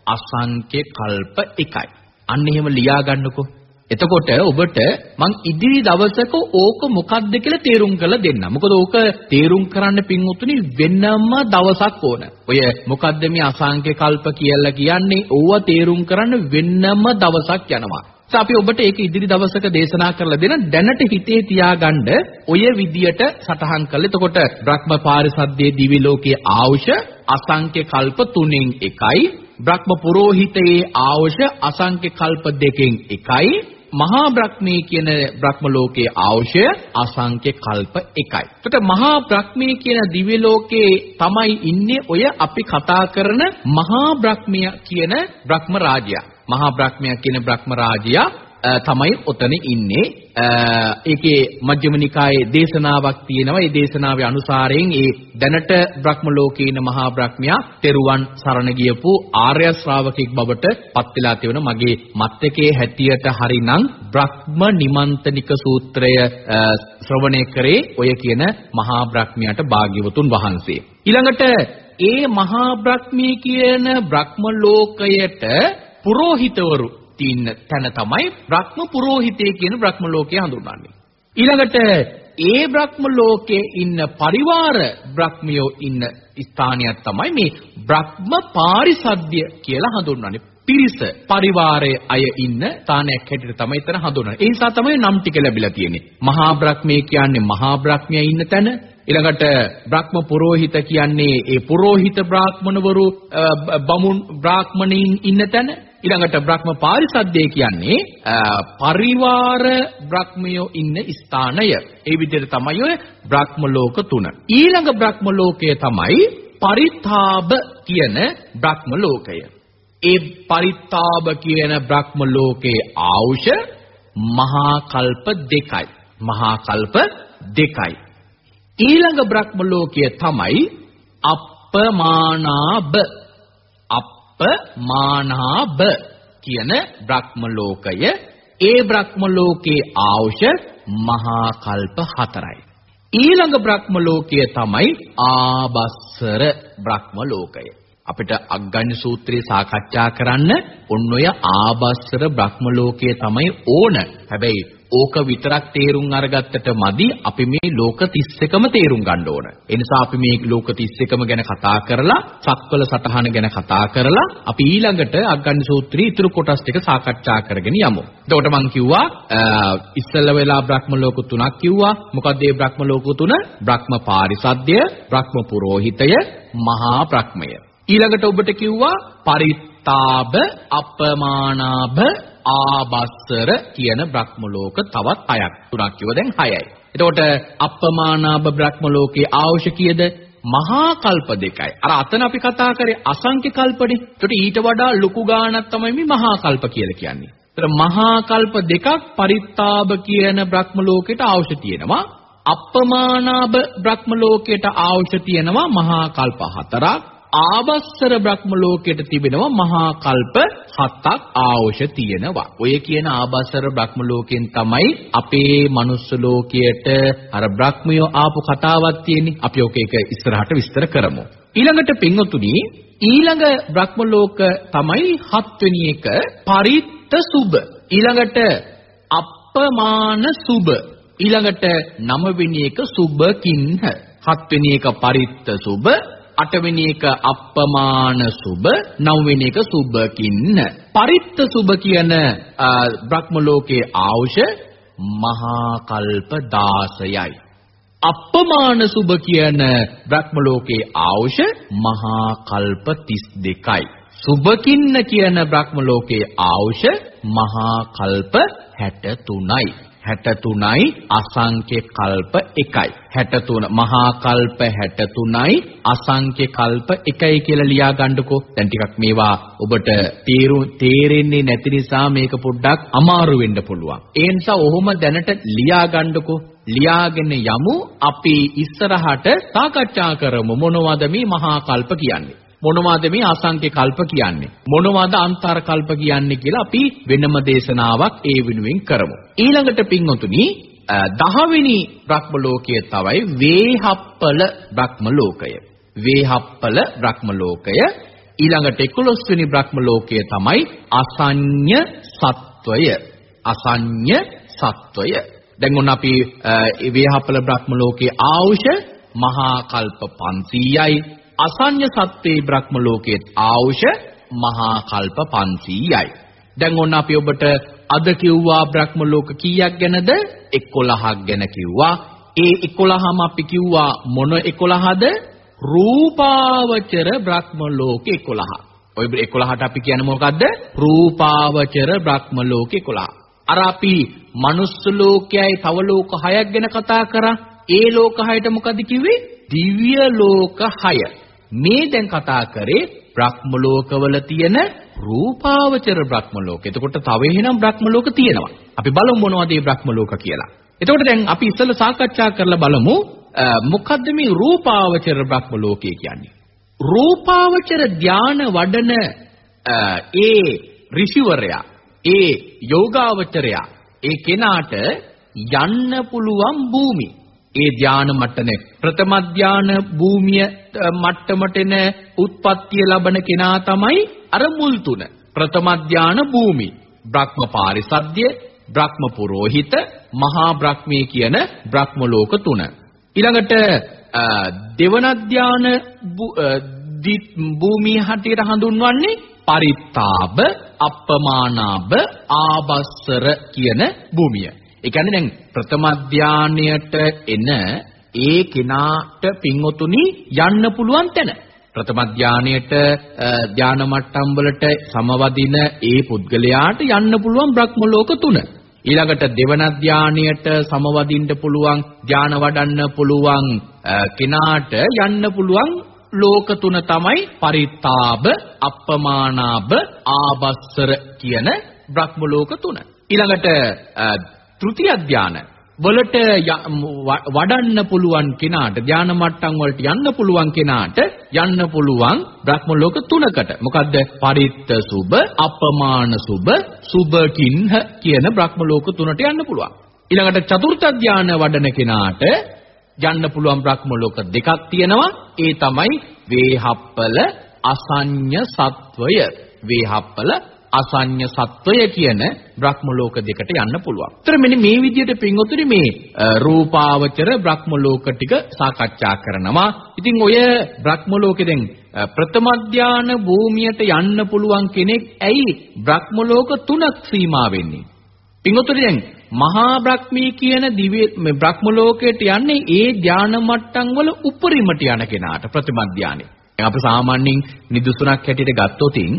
අසංඛ්‍ය කල්ප එකයි. අන්න එහෙම ලියා ගන්නකෝ. එතකොට ඔබට මං ඉදිරි දවසක ඕක මොකක්ද කියලා තේරුම් කරලා දෙන්න. මොකද ඕක තේරුම් කරන්න පින්වුතුනි වෙනම දවසක් ඕන. ඔය මොකද්ද මේ අසංඛ්‍ය කල්ප කියලා කියන්නේ? ඕව තේරුම් කරන්න වෙනම දවසක් යනවා. අපි ඔබට ඒක ඉදිරි දවසක දේශනා කරලා දෙන දැනට හිතේ තියාගන්න ඔය විදියට සටහන් කළා. එතකොට බ්‍රහ්ම පාරිසද්දේ දිවි ලෝකයේ ආවුෂ අසංඛ්‍ය කල්ප තුනෙන් එකයි. බ්‍රහ්ම පුරෝහිතයේ ආවුෂ අසංඛ්‍ය කල්ප දෙකෙන් එකයි. මහා බ්‍රහ්මී කියන බ්‍රහ්ම ලෝකයේ ආවශ්‍ය අසංඛ්‍ය කල්ප එකයි. එතකොට මහා බ්‍රහ්මී කියන දිව්‍ය ලෝකේ තමයි ඉන්නේ ඔය අපි කතා කරන මහා බ්‍රහ්මිය කියන බ්‍රහ්ම රාජයා. මහා බ්‍රහ්මයා කියන බ්‍රහ්ම රාජයා තමයි ඔතන ඉන්නේ. ඒකේ මජ්ක්‍ධිම නිකායේ දේශනාවක් තියෙනවා. ඒ දේශනාවේ අනුසාරයෙන් ඒ දැනට බ්‍රහ්ම ලෝකේ ඉන්න මහා බ්‍රහ්මයා තෙරුවන් සරණ ගියපු ආර්ය ශ්‍රාවකෙක් බවට පත් වෙලා තියෙන මගේ මත්තකේ හැටියට හරිනම් බ්‍රහ්ම නිමන්තනික සූත්‍රය ශ්‍රවණය කරේ ඔය කියන මහා බ්‍රහ්මයාට භාග්‍යවතුන් වහන්සේ. ඊළඟට ඒ මහා බ්‍රහ්මී කියන බ්‍රහ්ම ලෝකයට පුරෝහිතවරු ඉන්න තැන තමයි බ්‍රහ්ම පුරෝහිතය කියන බ්‍රහ්ම ලෝකය හඳුන්වන්නේ. ඊළඟට ඒ බ්‍රහ්ම ලෝකයේ ඉන්න පරිවාර බ්‍රහ්මියෝ ඉන්න ස්ථානයක් තමයි මේ බ්‍රහ්ම පාරිසද්‍ය කියලා හඳුන්වන්නේ. පිරිස පරිවාරයේ අය ඉන්න ස්ථානයක් හැටියට තමයි එතන හඳුන්වන්නේ. ඒ නිසා තමයි නම් ටික ලැබිලා තියෙන්නේ. මහා බ්‍රහ්මයේ කියන්නේ මහා බ්‍රහ්මයා ඉන්න තැන. ඊළඟට බ්‍රහ්ම පුරෝහිත කියන්නේ ඒ පුරෝහිත බ්‍රාහ්මණවරු බමුණු බ්‍රාහ්මණයින් ඉන්න තැන. ඊළඟට බ්‍රහ්ම පාරිසද්දේ කියන්නේ පරිවාර බ්‍රහ්මයෝ ඉන්න ස්ථානය. ඒ විදිහට තමයි ඔය බ්‍රහ්ම ලෝක තුන. ඊළඟ බ්‍රහ්ම ලෝකය තමයි පරිතාබ කියන බ්‍රහ්ම ලෝකය. ඒ පරිතාබ කියන බ්‍රහ්ම ලෝකයේ ආවුෂ මහා කල්ප දෙකයි. මහා කල්ප දෙකයි. ඊළඟ බ්‍රහ්ම ලෝකය තමයි අප්පමානාබ මානාබ කියන බ්‍රහ්ම ලෝකය ඒ බ්‍රහ්ම ලෝකේ ආවුෂ මහා කල්ප හතරයි. ඊළඟ බ්‍රහ්ම ලෝකය තමයි ආබස්සර බ්‍රහ්ම ලෝකය අපිට අග්ගඤ්ඤ සූත්‍රයේ සාකච්ඡා කරන්න. ඔන්න ඔය ආබස්සර බ්‍රහ්ම ලෝකය තමයි ඕන. හැබැයි ඕක විතරක් තේරුම් අරගත්තට මදි අපි මේ ලෝක 31ම තේරුම් ගන්න ඕන. ඒ නිසා අපි මේ ලෝක 31ම ගැන කතා කරලා සක්වල සටහන ගැන කතා කරලා අපි ඊළඟට අග්ගඤ්ඤ සූත්‍රයේ ඊතුරු කොටස් ටික සාකච්ඡා කරගෙන යමු. එතකොට මම කිව්වා ඉස්සෙල්ල වෙලා බ්‍රහ්ම ලෝක තුනක් කිව්වා. මොකක්ද මේ බ්‍රහ්ම ලෝක තුන? බ්‍රහ්ම පාරිසද්දය, බ්‍රහ්ම පුරෝහිතය, මහා බ්‍රහ්මය. ඊළඟට ඔබට කිව්වා පරිත්තාබ, අපමානාබ, ආබස්සර කියන බ්‍රහ්ම ලෝක තවත් හයක්. තුනක් කිව්ව දැන් හයයි. එතකොට අප්පමානාබ බ්‍රහ්ම ලෝකේ ආවශ්‍ය කීයද? මහා කල්ප දෙකයි. අර අතන අපි කතා කරේ අසංඛ්‍ය කල්පනේ. ඒකට ඊට වඩා ලොකු ගාණක් තමයි මේ මහා කල්ප කියලා කියන්නේ. ඒතර මහා කල්ප දෙකක් පරිත්තාබ කියන බ්‍රහ්ම ලෝකෙට අවශ්‍ය තියෙනවා. අප්පමානාබ බ්‍රහ්ම ලෝකයට අවශ්‍ය තියෙනවා මහා කල්ප හතරක්. ආවස්සර බ්‍රහ්ම ලෝකයට තිබෙනවා මහා කල්ප හතක් අවශ්‍ය තියෙනවා. ඔය කියන ආවස්සර බ්‍රහ්ම ලෝකෙන් තමයි අපේ මනුස්ස ලෝකයට අර බ්‍රහ්මියෝ ආපු කතාවක් තියෙන්නේ. අපි ඔක එක ඉස්සරහට විස්තර කරමු. ඊළඟට පින්වතුනි ඊළඟ බ්‍රහ්ම ලෝක තමයි හත්වෙනි එක පරිත්ත සුබ. ඊළඟට අප්පමාන සුබ. ඊළඟට නවවෙනි එක සුබකින්හ. හත්වෙනි එක පරිත්ත සුබ අටවෙනි එක අප්පමාන සුබ නවවෙනි එක සුබකින්න පරිත්ත සුබ කියන බ්‍රහ්ම ලෝකයේ ආවුෂ මහා කල්ප 16යි අප්පමාන සුබ කියන බ්‍රහ්ම ලෝකයේ ආවුෂ මහා කල්ප 32යි සුබකින්න කියන බ්‍රහ්ම ලෝකයේ ආවුෂ මහා කල්ප 63යි 63යි අසංඛ්‍ය කල්ප 1යි 63 මහා කල්ප 63යි අසංඛ්‍ය කල්ප 1යි කියලා ලියා ගන්නකෝ දැන් ටිකක් මේවා ඔබට තේරු තේරෙන්නේ නැති නිසා මේක පොඩ්ඩක් අමාරු වෙන්න පුළුවන්. ඒ නිසා ඔහොම දැනට ලියා ගන්නකෝ ලියාගෙන යමු. අපි ඉස්සරහට සාකච්ඡා කරමු මොනවද මේ මහා කල්ප කියන්නේ. මොනවද මේ අසංඛ්‍ය කල්ප කියන්නේ? මොනවද අන්තර කල්ප කියන්නේ කියලා අපි වෙනම දේශනාවක් ඒ වෙනුවෙන් කරමු. ඊළඟට පින්වතුනි දහවෙනි බ්‍රහ්ම ලෝකය තමයි වේහප්පල බ්‍රහ්ම ලෝකය. වේහප්පල බ්‍රහ්ම ලෝකය. ඊළඟට 11 වෙනි බ්‍රහ්ම ලෝකය තමයි අසඤ්ඤ සත්වය. අසඤ්ඤ සත්වය. දැන් ඔන්න අපි වේහප්පල බ්‍රහ්ම ලෝකයේ ආවුෂ මහා කල්ප 500යි අසඤ්ඤ සත්වේ බ්‍රහ්ම ලෝකයේත් ආවුෂ මහා කල්ප 500යි. දැන් ඔන්න අපි ඔබට අද කිව්වා බ්‍රහ්ම ලෝක කීයක් ගැනද? 11ක් ගැන කිව්වා. ඒ 11ම අපි කිව්වා මොන 11ද? රූපාවචර බ්‍රහ්ම ලෝක 11. ඔය 11ට අපි කියන්නේ මොකද්ද? රූපාවචර බ්‍රහ්ම ලෝක 11. අර අපි මනුස්ස ලෝකයයි තව ලෝක 6ක් ගැන කතා කරා. ඒ ලෝක 6ට මොකද කිව්වේ? දිව්‍ය ලෝක 6. මේ දැන් කතා කරේ බ්‍රහ්ම ලෝකවල තියෙන රූපාවචර බ්‍රහ්ම ලෝක. එතකොට තව එහෙනම් බ්‍රහ්ම ලෝක තියෙනවා. අපි බලමු මොනවද මේ බ්‍රහ්ම ලෝක කියලා. එතකොට දැන් අපි ඉස්සෙල්ලා සාකච්ඡා කරලා බලමු මොකද්ද මේ රූපාවචර බ්‍රහ්ම ලෝකය කියන්නේ. රූපාවචර ධාන වඩන ඒ ඍෂිවරයා ඒ යෝගාවචරයා ඒ කෙනාට යන්න පුළුවන් භූමි ඒ ධාන මට්ටමේ ප්‍රථම ධාන භූමිය මට්ටමට එන උත්පත්තිය ලබන කෙනා තමයි අර මුල් තුන. ප්‍රථම ධාන භූමි, බ්‍රහ්ම පාරිසද්ය, බ්‍රහ්ම පුරোহিত, මහා බ්‍රහ්මී කියන බ්‍රහ්ම ලෝක තුන. ඊළඟට දෙවන ධාන භූමිය හැටියට හඳුන්වන්නේ පරිත්තාබ, අප්පමානාබ, ආබස්සර කියන භූමිය. ඒ කියන්නේ දැන් ප්‍රථම ධානයට එන ඒ කෙනාට පින්වතුනි යන්න පුළුවන් තැන. ප්‍රථම ධානයට ධාන මට්ටම් වලට සමවදින ඒ පුද්ගලයාට යන්න පුළුවන් බ්‍රහ්ම ලෝක තුන. ඊළඟට දෙවන ධානයට සමවදින්න පුළුවන් ධාන වඩන්න පුළුවන් කෙනාට යන්න පුළුවන් ලෝක තුන තමයි පරිත්තාබ අප්පමානාබ ආබස්සර කියන බ්‍රහ්ම ලෝක තුන. ඊළඟට තෘතිය ධාන වලට වඩන්න පුළුවන් කෙනාට ධාන මට්ටම් වලට යන්න පුළුවන් කෙනාට යන්න පුළුවන් බ්‍රහ්ම ලෝක තුනකට. මොකද්ද? පරිත්ත සුබ අපමාන සුබ සුබකින්හ කියන බ්‍රහ්ම ලෝක තුනට යන්න පුළුවන්. ඊළඟට චතුර්ථ ධාන වඩන කෙනාට යන්න පුළුවන් බ්‍රහ්ම ලෝක දෙකක් තියෙනවා. ඒ තමයි වේහප්පල අසඤ්ඤ සත්වය. වේහප්පල අසඤ්ඤ සත්වය කියන බ්‍රහ්ම ලෝක දෙකට යන්න පුළුවන්. ඒතර මෙන්න මේ විදිහට පින්වතුනි මේ රූපාවචර බ්‍රහ්ම ලෝක ටික සාකච්ඡා කරනවා. ඉතින් ඔය බ්‍රහ්ම ලෝකෙ දැන් ප්‍රථම ධාන භූමියට යන්න පුළුවන් කෙනෙක් ඇයි බ්‍රහ්ම ලෝක තුනක් සීමා වෙන්නේ? පින්වතුනි දැන් මහා බ්‍රහ්මී කියන දිව්‍ය මේ බ්‍රහ්ම ලෝකයට යන්නේ ඒ ධාන මට්ටම් වල උපරිමට යන කෙනාට ප්‍රථම ධානය. අපි සාමාන්‍යයෙන් නිදුසුණක් හැටියට ගත්තොතින්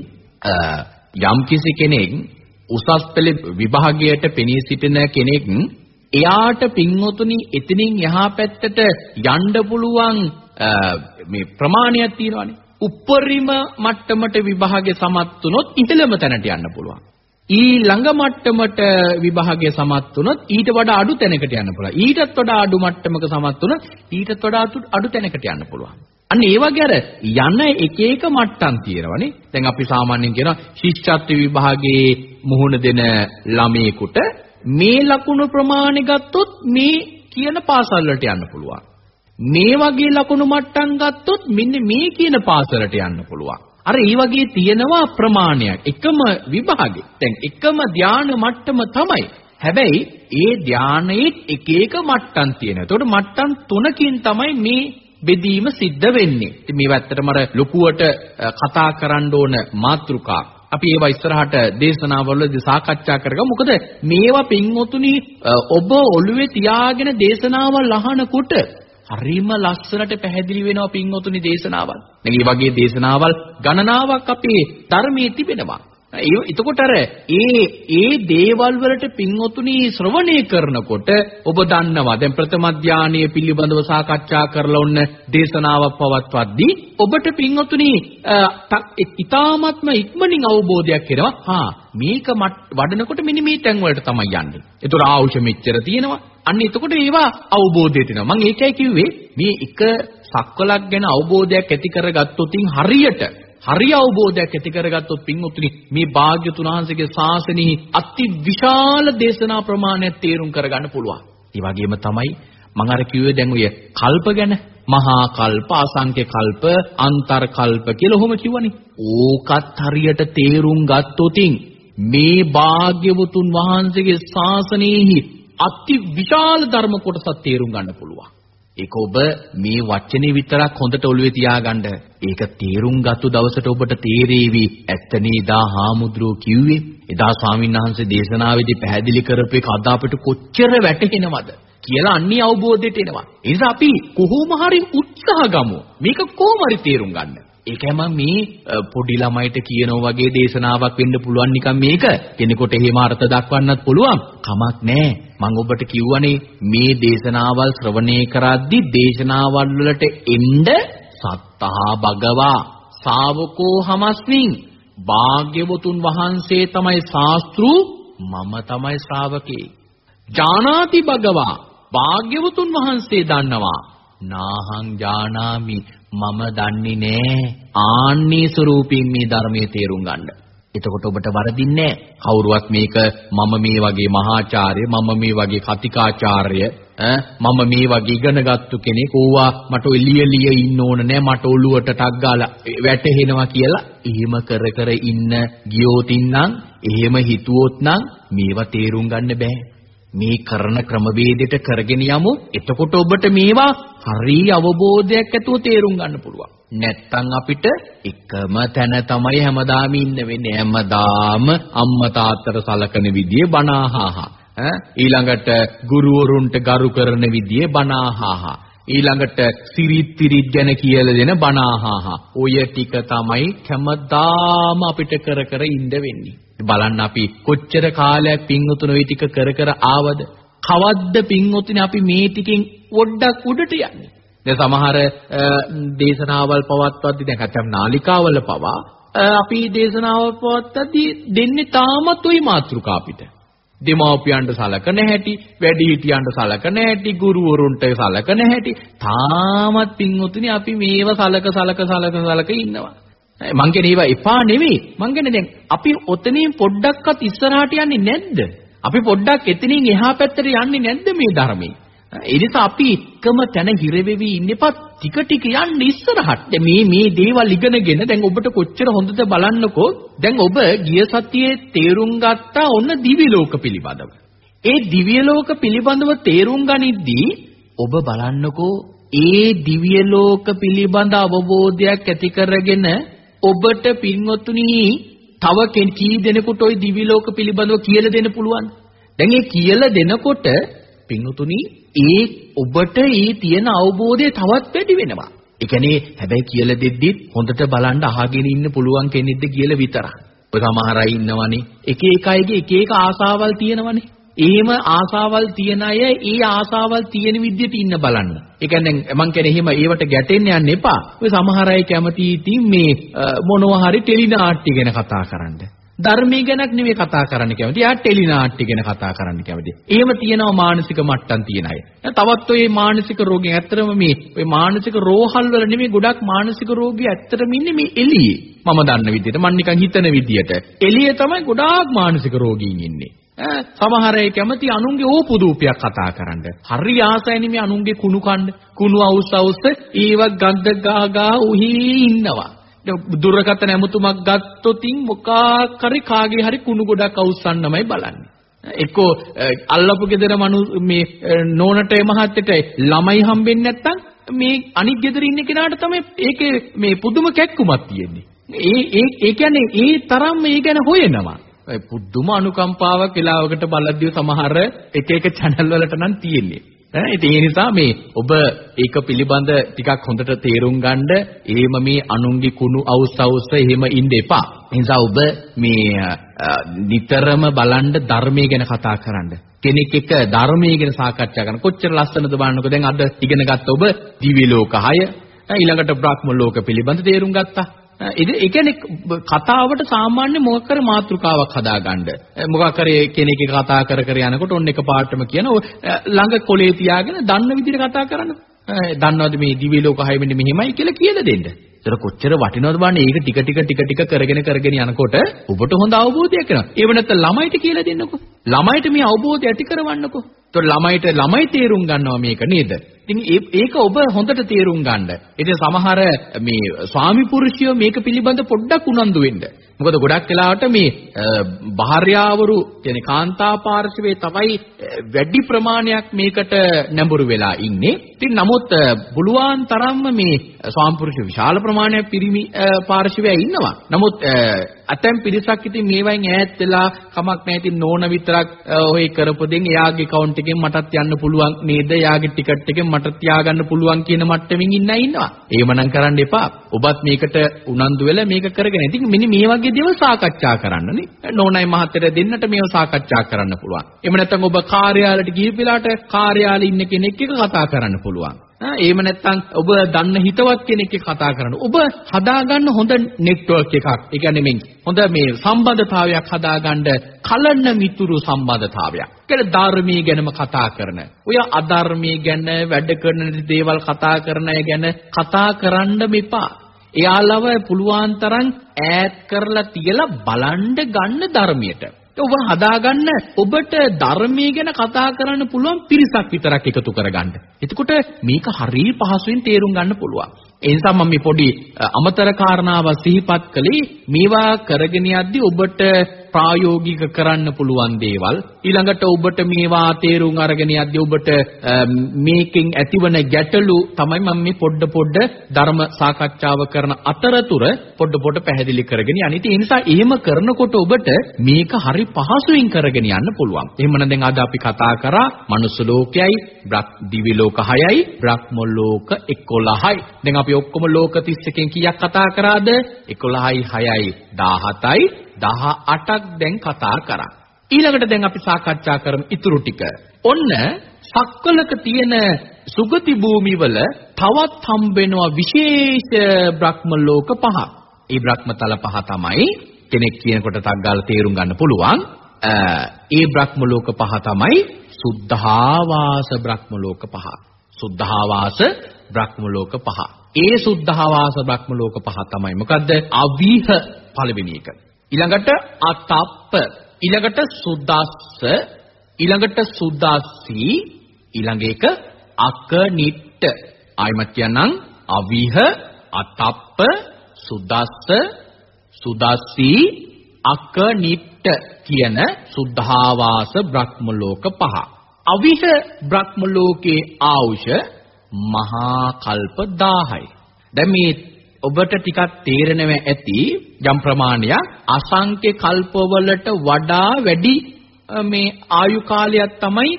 යම් කිසි කෙනෙක් උසස් පෙළ විභාගයට පෙනී සිටින කෙනෙක් එයාට පින්වතුනි එතනින් එහා පැත්තට යන්න පුළුවන් මේ ප්‍රමාණයක් තියෙනවානේ. උප්පරිම මට්ටමට විභාගේ සමත් වුණොත් ඉහළම තැනට යන්න පුළුවන්. ඊළඟ මට්ටමට විභාගය සමත් වුණොත් ඊට වඩා අඩු තැනකට යන්න පුළුවන්. ඊටත් වඩා අඩු මට්ටමක සමත් වුණොත් ඊටත් වඩා අඩු තැනකට යන්න පුළුවන්. අන්න ඒ වගේ අර යන එක එක මට්ටම් තියෙනවනේ. දැන් අපි සාමාන්‍යයෙන් කියනවා ශිෂ්‍යත්ව විභාගයේ මුහුණ දෙන ළමයෙකුට මේ ලකුණු ප්‍රමාණය ගත්තොත් මේ කියන පාසල් වලට යන්න පුළුවන්. මේ වගේ ලකුණු මට්ටම් ගත්තොත් මෙන්න මේ කියන පාසලට යන්න පුළුවන්. අර ඒ වගේ තියෙනවා ප්‍රමාණයක්. එකම විභාගේ. දැන් එකම ධාන මට්ටම තමයි. හැබැයි ඒ ධානයේ එක එක මට්ටම් තියෙනවා. ඒතකොට මට්ටම් තුනකින් තමයි මේ බෙදීම සිද්ධ වෙන්නේ. ඉතින් මේව ඇත්තටම අර ලොකුවට කතා කරන්න ඕන මාතෘකා. අපි ඒවා ඉස්සරහට දේශනාවලදී සාකච්ඡා කරගමු. මොකද මේවා පින්වතුනි ඔබ ඔළුවේ තියාගෙන දේශනාවල් අහනකොට හරිම ලස්සනට පැහැදිලි වෙනවා පින්වතුනි දේශනාවල්. දැන් මේ වගේ දේශනාවල් ගණනාවක් අපේ ධර්මයේ තිබෙනවා. එතකොට අර ඒ ඒ දේවල් වලට පින්වතුනි ශ්‍රවණය කරනකොට ඔබ දන්නවා දැන් ප්‍රථම ධානයේ පිළිබඳව සාකච්ඡා කරලා ඔන්න දේශනාවක් පවත්වද්දී ඔබට පින්වතුනි ඊ타ත්ම ඉක්මනින් අවබෝධයක් එනවා හා මේක වඩනකොට මෙන්න මේ තැන් වලට තමයි යන්නේ. ඒතර ආවුෂ මෙච්චර තියෙනවා. අන්න එතකොට ඒවා අවබෝධයට එනවා. මම ඒකයි කිව්වේ මේ එක සක්වලක් ගැන අවබෝධයක් ඇති කරගත්තොතින් හරියට හරි අවබෝධයක් ඇති කරගත්තොත් පින්වත්නි මේ භාග්‍යතුන් වහන්සේගේ ශාසනයෙහි අති විශාල දේශනා ප්‍රමාණයක් තේරුම් කරගන්න පුළුවන්. ඒ වගේම තමයි මම අර කිව්වේ දැන් ඔය කල්ප ගැන මහා කල්ප අසංඛ්‍ය කල්ප අන්තර් කල්ප කියලා ඔහොම කිව්වනේ. ඕකත් හරියට තේරුම් ගත්තොතින් මේ භාග්‍යවතුන් වහන්සේගේ ශාසනයෙහි අති විශාල ධර්ම කොටසක් තේරුම් ගන්න පුළුවන්. ඒක ඔබ මේ වචනේ විතරක් හොඳට ඔළුවේ තියාගන්න. ඒක තේරුම් ගත්තු දවසට ඔබට තේරෙවි. ඇත්තනේ එදා හාමුදුරුවෝ කිව්වේ. එදා ස්වාමීන් වහන්සේ දේශනාවේදී පැහැදිලි කරපු එක අද අපිට කොච්චර වැටහෙනවද කියලා අන්නේ අවබෝධයට එනවා. ඒ නිසා අපි කොහොම හරි උත්සාහ ගමු. මේක කොහොම හරි තේරුම් ගන්න. ඒකයි මම මේ පොඩි ළමයිට කියනවා වගේ දේශනාවක් වෙන්න පුළුවන් නිකන් මේක. කෙනෙකුට එහෙම අර්ථ දක්වන්නත් පුළුවන්. කමක් නැහැ. මම ඔබට කිව්වනේ මේ දේශනාවල් ශ්‍රවණය කරද්දි දේශනාවල් වලට එන්න සත්තහා භගවා ශාවකෝ හමස්මින් භාග්‍යවතුන් වහන්සේ තමයි ශාස්ත්‍රු මම තමයි ශ්‍රාවකේ. ජානාති භගවා භාග්‍යවතුන් වහන්සේ දන්නවා. නාහං ජානාමි මම දන්නේ නෑ. ආන්නේ ස්වරූපින් මේ ධර්මයේ තේරුම් ගන්න. එතකොට ඔබට වරදින්නේ කවුරුවත් මේක මම මේ වගේ මහාචාර්ය මම මේ වගේ කතිකාචාර්ය මම මේ වගේ ඉගෙනගත්තු කෙනෙක් ඕවා මට එළිය ලිය ඉන්න ඕන නෑ. මට ඔළුවට ටක් ගාලා වැටෙනවා කියලා. එහෙම කර කර ඉන්න ගියොත් ඉන්නම් එහෙම හිතුවොත් නම් මේවා තේරුම් ගන්න බෑ. මේ කරන ක්‍රමවේදයට කරගෙන යමු. එතකොට ඔබට මේවා හරි අවබෝධයක් ඇතුව තේරුම් ගන්න පුළුවන්. නැත්තම් අපිට එකම තැන තමයි හැමදාම ඉන්න වෙන්නේ. හැමදාම අම්මා තාත්තට සලකන විදිය බනහහා. ඊළඟට ගුරුවරුන්ට ගරු කරන විදිය බනහහා. ඊළඟට සිරිත් පිරිත් ගැන කියලා දෙන බනහහා. ඔය ටික තමයි හැමදාම අපිට කර කර ඉන්න වෙන්නේ. බලන්න අපි කොච්චර කාලයක් පින්වතුන ওই ටික කර කර ආවද? කවද්ද පින්වතුනි අපි මේ ටිකෙන් පොඩ්ඩක් උඩට යන්නේ? දැන් සමහර දේශනාවල් පවත්වද්දි දැන් අතම් නාලිකාවල පවා අපි දේශනාවල් පවත්වද්දි දෙන්නේ තාමත් ওই මාතෘකා අපිට. දෙමව්පියන්ට සලකන හැටි, වැඩිහිටියන්ට සලකන හැටි, ගුරුවරුන්ට සලකන හැටි තාමත් පින්වතුනි අපි මේව සලක සලක සලක සලක ඉන්නවා. මං කියන්නේ ඒවා එපා නෙවෙයි. මං කියන්නේ දැන් අපි ඔතනින් පොඩ්ඩක්වත් ඉස්සරහට යන්නේ නැද්ද? අපි පොඩ්ඩක් එතනින් එහා පැත්තට යන්නේ නැද්ද මේ ධර්මයේ? ඒ නිසා අපි එකම තැන හිර වෙවි ඉන්නපත් ටික ටික යන්න ඉස්සරහට. දැන් මේ මේ දේවල් ඉගෙනගෙන දැන් ඔබට කොච්චර හොඳද බලන්නකෝ. දැන් ඔබ ගිය සතියේ තේරුම් ගත්තා ඔන්න දිවි ලෝක පිළිබඳව. ඒ දිව්‍ය ලෝක පිළිබඳව තේරුම් ගනිද්දී ඔබ බලන්නකෝ ඒ දිව්‍ය ලෝක පිළිබඳ අවබෝධයක් ඇති කරගෙන ඔබට පින්වත්තුනි තව කී දෙනෙකුට ওই දිවි ලෝක පිළිබඳව කියලා දෙන්න පුළුවන්. දැන් ඒ කියලා දෙනකොට පින්වත්තුනි ඒ ඔබට ඒ තියෙන අවබෝධය තවත් වැඩි වෙනවා. ඒ කියන්නේ හැබැයි කියලා දෙද්දිත් හොඳට බලන්න අහගෙන ඉන්න පුළුවන් කෙනෙක්ද කියලා විතරක්. ඔය සමහර අය ඉන්නවනේ එක එක අයගේ එක එක ආසාවල් තියෙනවනේ. එහෙම ආසාවල් තියන අය ඒ ආසාවල් තියෙන විදිහට ඉන්න බලන්න. ඒ කියන්නේ මං කියන්නේ එහෙම ඒවට ගැටෙන්න යන්න එපා. ඔය සමහර අය කැමති ඉතින් මේ මොනවා හරි ටෙලි නාට්‍ය ගැන කතා කරන්න. ධර්මයේ ගැනක් නෙවෙයි කතා කරන්න කැමති. එයා ටෙලි නාට්‍ය ගැන කතා කරන්න කැමති. එහෙම තියෙනවා මානසික මට්ටම් තියෙන අය. තවත් ඔය මානසික රෝගීන් ඇත්තටම මේ ඔය මානසික රෝහල් වල නෙමෙයි ගොඩක් මානසික රෝගී ඇත්තටම ඉන්නේ මේ එළියේ. මම දන්න විදිහට මම නිකන් හිතන විදිහට. එළියේ තමයි ගොඩාක් මානසික රෝගීන් ඉන්නේ. සමහර අය කැමති අනුන්ගේ ඕපුදූපයක් කතා කරන්න. හරි ආසයිනේ මේ අනුන්ගේ කුණු කන්න. කුණු අවුස් අවුස් ඒවත් ගඳ ගා ගා උහි ඉන්නවා. දුරකථන ඇමතුමක් ගත්තොතින් මොකක් හරි කාගේ හරි කුණු ගොඩක් අවුස්සන්නමයි බලන්නේ. එක්කෝ අල්ලපු ගෙදර මනු මේ නෝනට මහත්තයට ළමයි හම්බෙන්නේ නැත්තම් මේ අනිත් ගෙදර ඉන්න කෙනාට තමයි ඒකේ මේ පුදුම කැක්කුමක් තියෙන්නේ. ඒ ඒ ඒ කියන්නේ ඒ තරම් මේ ගැන හොයනවා. පුදුම අනුකම්පාවක් වෙලාවකට බලද්දී සමහර එක එක channel වලට නම් තියෙන්නේ. ඈ ඒ නිසා මේ ඔබ ඒක පිළිබඳ ටිකක් හොඳට තේරුම් ගන්න එහෙම මේ අනුන්ගේ කුණු අවුස් අවුස් එහෙම ඉන්න එපා. ඒ නිසා ඔබ මේ නිතරම බලන්න ධර්මයේ ගැන කතා කරන්න. කෙනෙක් එක්ක ධර්මයේ ගැන සාකච්ඡා කරන කොච්චර ලස්සනද බලන්නකෝ දැන් අද ඉගෙන ගත්ත ඔබ දිව්‍ය ලෝක 6 ඊළඟට බ්‍රහ්ම ලෝක පිළිබඳ තේරුම් ගත්තා. ඒ කියන්නේ කතාවට සාමාන්‍ය මොකක් කර මාතෘකාවක් හදාගන්න. මොකක් කර කෙනෙක් එක කතා කර කර යනකොට ඔන්න එක පාටම කියන ළඟ කොලේ තියාගෙන දන්න විදිහට කතා කරන්න. දන්නවද මේ දිවි ලෝක හය වෙන්නේ මෙහෙමයි කියලා කියලා දෙන්න. ඒතර කොච්චර වටිනවද බලන්න ඒක ටික ටික ටික ටික කරගෙන කරගෙන යනකොට ඔබට හොඳ අවබෝධයක් එනවා. ඒව නැත්නම් ළමයිට කියලා දෙන්නකෝ. ළමයිට මේ අවබෝධය ඇති කරවන්නකෝ. ඒතර ළමයිට ළමයි තේරුම් ගන්නවා මේක නේද? ඉතින් ඒක ඔබ හොඳට තේරුම් ගන්න. ඉතින් සමහර මේ ස්වාමි පුරුෂයෝ මේක පිළිබඳ පොඩ්ඩක් උනන්දු වෙන්න. මොකද ගොඩක් වෙලාවට මේ භාර්යාවරු කියන්නේ කාන්තා පාර්ශවයේ තමයි වැඩි ප්‍රමාණයක් මේකට නැඹුරු වෙලා ඉන්නේ. ඉතින් නමුත් පුළුවන් තරම්ම මේ ස්වාමි පුරුෂ විශාල ප්‍රමාණයක් පිරිමි පාර්ශවයේ ඉන්නවා. නමුත් ඇතැම් පිරිසක් ඉතින් මේවෙන් ඈත් වෙලා කමක් නැහැ ඉතින් නෝන විතරක් ඔය කරපු දෙන් එයාගේ account එකෙන් මටත් යන්න පුළුවන් නේද? එයාගේ ටිකට් එකෙන් මට තියාගන්න පුළුවන් කියන මට්ටමින් ඉන්න ඉන්නවා. එහෙමනම් කරන්න එපා. ඔබත් මේකට උනන්දු වෙලා මේක කරගෙන. ඉතින් මෙන්න මේ වගේ දේවල් සාකච්ඡා කරන්නනේ. නෝනයි මහත්තයට දෙන්නට මේව සාකච්ඡා කරන්න පුළුවන්. එහෙම නැත්නම් ඔබ කාර්යාලයට ගිහින් වෙලාවට කාර්යාලේ ඉන්න කෙනෙක් එක්ක කතා කරන්න පුළුවන්. එහෙම නැත්නම් ඔබ දන්න හිතවත් කෙනෙක් එක්ක කතා කරන්න. ඔබ හදාගන්න හොඳ නෙට්වර්ක් එකක්. ඒ කියන්නේ මේ හොඳ මේ සම්බන්ධතාවයක් හදාගන්න කලන්න මිතුරු සම්බන්ධතාවයක්. කියලා ධර්මයේ ගැනම කතා කරන. ඔය අධර්මයේ ගැන වැඩ කරන දේවල් කතා කරන අය ගැන කතා කරන්න මෙපා. එයාලව පුළුවන් තරම් ඈත් කරලා තියලා බලන්න ගන්න ධර්මයට. ඔබ හදාගන්න ඔබට ධර්මයේ ගැන කතා කරන්න පුළුවන් පිරිසක් විතරක් එකතු කරගන්න. එතකොට මේක හරිය පහසුවෙන් තේරුම් ගන්න පුළුවන්. ඒ නිසා මම මේ පොඩි අමතර කාරණාව සිහිපත් කළේ මේවා කරගෙන යද්දී ඔබට ප්‍රායෝගික කරන්න පුළුවන් දේවල් ඊළඟට ඔබට මේවා තේරුම් අරගෙන යද්දී ඔබට මේකෙන් ඇතිවන ගැටලු තමයි මම මේ පොඩ පොඩ ධර්ම සාකච්ඡාව කරන අතරතුර පොඩ පොඩ පැහැදිලි කරගෙන යන්නේ. ඒ නිසා එහෙම කරනකොට ඔබට මේක හරි පහසුවෙන් කරගෙන යන්න පුළුවන්. එහෙමනම් දැන් අද අපි කතා කරා මනුස්ස ලෝකයයි, දිවි ලෝක 6යි, බ්‍රහ්ම ලෝක 11යි. දැන් අපි ඔක්කොම ලෝක 31කින් කීයක් කතා කරාද? 11යි, 6යි, 17යි, 18ක් දැන් කතා කරා. ඊළඟට දැන් අපි සාකච්ඡා කරමු ඉතුරු ටික. ඔන්න සක්වලක තියෙන සුගති භූමිවල තවත් හම්බෙනවා විශේෂ බ්‍රහ්ම ලෝක පහ. ඒ බ්‍රහ්මතල පහ තමයි කෙනෙක් කියනකොට තග්ගාලා තේරුම් ගන්න පුළුවන්. ඒ බ්‍රහ්ම ලෝක පහ තමයි සුද්ධාවාස බ්‍රහ්ම ලෝක පහ. සුද්ධාවාස බ්‍රහ්ම ලෝක පහ. ඒ සුද්ධාවාස බ්‍රහ්ම ලෝක පහ තමයි. මොකද්ද? අවිහ පළවෙනි එක. ඊළඟට අතප්ප. ඊළඟට සුද්දාස්ස. ඊළඟට සුද්දාස්සි. ඊළඟ එක අකනිට්ට ආයිමත් කියන්නම් අවිහ අතප්ප සුද්දාස්ස සුදාස්සි අකනිට්ට කියන සුද්ධාවාස බ්‍රහ්ම ලෝක පහ. අවිහ බ්‍රහ්ම ලෝකේ ආවුෂ මහා කල්ප 1000යි දැන් මේ ඔබට ටිකක් තේරෙනව ඇති යම් ප්‍රමාණයක් අසංඛ්‍ය කල්පවලට වඩා වැඩි මේ ආයු කාලයක් තමයි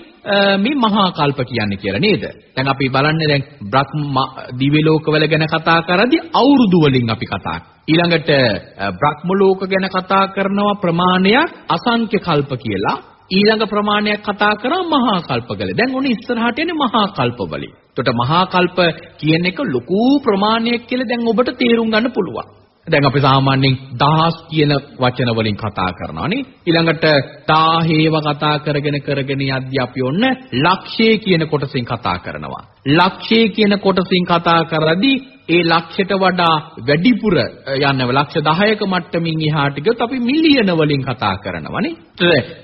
මේ මහා කල්ප කියන්නේ කියලා නේද? දැන් අපි බලන්නේ දැන් බ්‍රහ්ම දිව්‍ය ලෝකවල ගැන කතා කරද්දී අවුරුදු වලින් අපි කතා ඊළඟට බ්‍රහ්ම ලෝක ගැන කතා කරනවා ප්‍රමාණයක් අසංඛ්‍ය කල්ප කියලා. ඊළඟ ප්‍රමාණයක් කතා කරා මහා කල්පවල. දැන් ඔන්න ඉස්සරහට එන්නේ මහා කල්පවලින්. එතකොට මහා කල්ප කියන එක ලොකු ප්‍රමාණයක් කියලා දැන් ඔබට තේරුම් ගන්න පුළුවන්. දැන් අපි සාමාන්‍යයෙන් දහස් කියන වචන වලින් කතා කරනවානේ ඊළඟට තාහේව කතා කරගෙන කරගෙන යද්දී අපි ඔන්න ලක්ෂය කියන කොටසින් කතා කරනවා ලක්ෂය කියන කොටසින් කතා කරද්දී ඒ ලක්ෂයට වඩා වැඩිපුර යන්නව ලක්ෂ 10ක මට්ටමින් එහාට ගියොත් අපි මිලියන වලින් කතා කරනවානේ.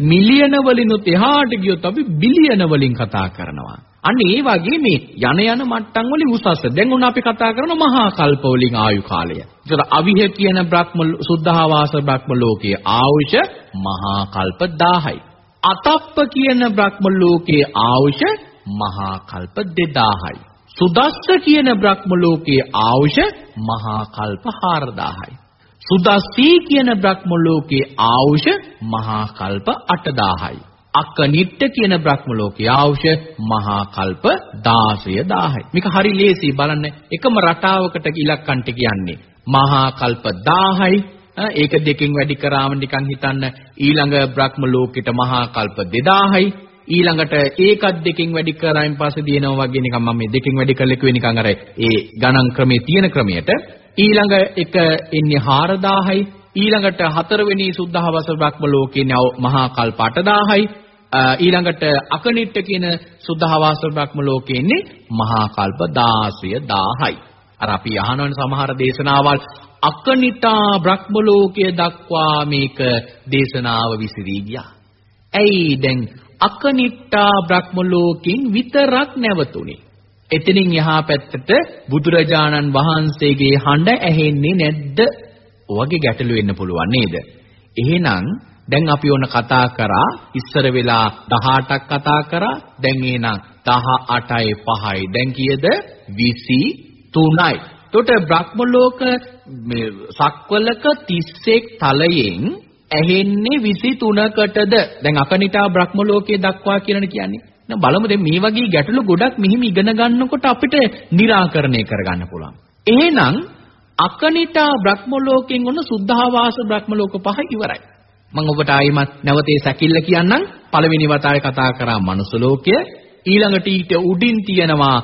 මිලියන වලිනුත් එහාට ගියොත් අපි බිලියන වලින් කතා කරනවා. අන්න ඒ වගේ මේ යන යන මට්ටම් වලින් උසස්. දැන් උන අපි කතා කරන මහා කල්ප වලින් ආයු කාලය. ඒතර අවිහ කියන බ්‍රහ්ම සුද්ධාවාස බ්‍රහ්ම ලෝකයේ ආයුෂ මහා කල්ප 1000යි. අතප්ප කියන බ්‍රහ්ම ලෝකයේ ආයුෂ මහා කල්ප 2000යි. සුදස්ස කියන බ්‍රහ්ම ලෝකයේ ආයුෂ මහා කල්ප 4000යි. සුදස්සී කියන බ්‍රහ්ම ලෝකයේ ආයුෂ මහා කල්ප 8000යි. අකනිට්ට කියන බ්‍රහ්ම ලෝකයේ ආයුෂ මහා කල්ප 16000යි. මේක හරි ලේසි බලන්න එකම රටාවකට ඉලක්කන්ට කියන්නේ මහා කල්ප 1000යි ඒක දෙකෙන් වැඩි කරාම නිකන් හිතන්න ඊළඟ බ්‍රහ්ම ලෝකෙට මහා කල්ප 2000යි ඊළඟට ඒකත් දෙකෙන් වැඩි කරායින් පස්සේ දිනනවා වගේ නිකන් මම මේ දෙකෙන් වැඩි කරලා කිව්වේ නිකන් අර ඒ ගණන් ක්‍රමයේ තියෙන ක්‍රමයට. ඊළඟ එක එන්නේ 4000යි ඊළඟට හතරවෙනි සුද්ධහවස බ්‍රහ්ම ලෝකේ මහා කල්ප 8000යි ඊළඟට අකනිට්ට කියන සුද්ධහවස බ්‍රහ්ම ලෝකේ ඉන්නේ මහා කල්ප 16000යි අර අපි අහනවනේ සමහර දේශනාවල්. අකනිටා බ්‍රහ්ම ලෝකයේ දක්වා මේක දේශනාව විසිරී ගියා. ඇයි දැන් අකනිට්ටා බ්‍රහ්ම ලෝකෙන් විතරක් නැවතුනේ. එතනින් එහා පැත්තට බුදුරජාණන් වහන්සේගේ හඬ ඇහෙන්නේ නැද්ද? ඔයගේ ගැටලු වෙන්න පුළුවන් නේද? එහෙනම් දැන් අපි ඕන කතා කරා ඉස්සර වෙලා 18ක් කතා කරා දැන් එනං 18යි 5යි දැන් කීයද 23යි. එතකොට බ්‍රහ්ම ලෝක මේ සක්වලක 31 තලයෙන් ඇහෙන්නේ 23කටද දැන් අකනිටා බ්‍රහ්ම ලෝකයේ දක්වා කියලානේ කියන්නේ. දැන් බලමු දැන් මේ වගේ ගැටලු ගොඩක් මෙහිම ඉගෙන ගන්නකොට අපිට निराකරණය කරගන්න පුළුවන්. එහෙනම් අකනිටා බ්‍රහ්ම ලෝකයෙන් ඔන්න සුද්ධාවාස බ්‍රහ්ම ලෝක පහ ඉවරයි. මම ඔබට ආයිමත් නැවතේ සැකිල්ල කියන්නම්. පළවෙනි වතාවේ කතා කරා මනුස්ස ලෝකය. ඊළඟට ඊට උඩින් තියෙනවා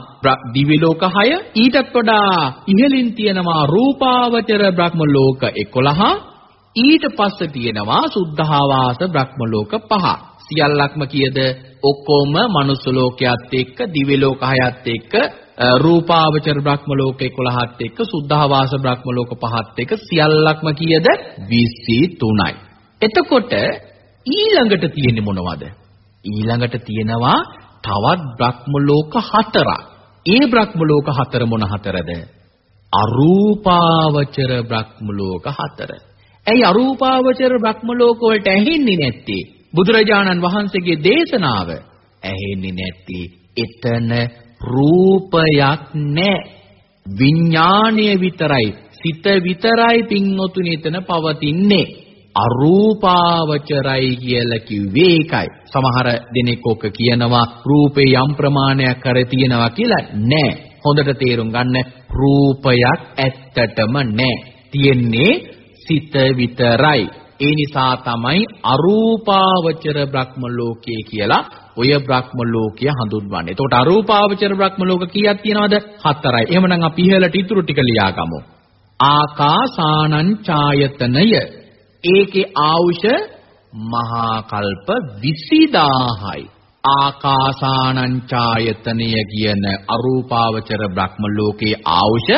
දිව්‍ය ලෝක 6 ඊටත් වඩා ඉහළින් තියෙනවා රූපාවචර බ්‍රහ්ම ලෝක 11 ඊට පස්සේ තියෙනවා සුද්ධාවාස බ්‍රහ්ම ලෝක පහ. සියල්ලක්ම කියද ඔක්කොම මනුස්ස ලෝකයේත් එක්ක දිව්‍ය ලෝක හයත් එක්ක රූපාවචර බ්‍රහ්ම ලෝක 11ත් එක්ක සුද්ධාවාස බ්‍රහ්ම ලෝක පහත් එක්ක සියල්ලක්ම කියද 23යි. එතකොට ඊළඟට තියෙන්නේ මොනවද? ඊළඟට තියෙනවා තවත් බ්‍රහ්ම ලෝක හතරක්. ඒ බ්‍රහ්ම ලෝක හතර මොන හතරද? අරූපාවචර බ්‍රහ්ම ලෝක හතර. ඇයි අරූපාවචර බ්‍රහ්ම ලෝක වලට ඇහෙන්නේ නැත්තේ? බුදුරජාණන් වහන්සේගේ දේශනාව ඇහෙන්නේ නැත්තේ එතන රූපයක් නැහැ. විඥාණය විතරයි සිත විතරයි පින්වතුනි එතන පවතින්නේ. අරූපාවචරයි කියලා කිව්වේ ඒකයි. සමහර දෙනෙක් ඔක කියනවා රූපේ යම් ප්‍රමාණයක් කර තියෙනවා කියලා නෑ. හොඳට තේරුම් ගන්න රූපයක් ඇත්තටම නෑ. තියෙන්නේ සිත විතරයි. ඒ නිසා තමයි අරූපාවචර බ්‍රහ්ම ලෝකය කියලා ඔය බ්‍රහ්ම ලෝකය හඳුන්වන්නේ. එතකොට අරූපාවචර බ්‍රහ්ම ලෝක කීයක් තියෙනවද? හතරයි. එහෙමනම් අපි ඉහළට ඉතුරු ටික ලියාගමු. ආකාසානං ඡායතනය. ඒකේ ආවුෂ මහා කල්ප 20000යි. ආකාසානං ඡායතනය කියන අරූපාවචර බ්‍රහ්ම ලෝකේ ආවුෂ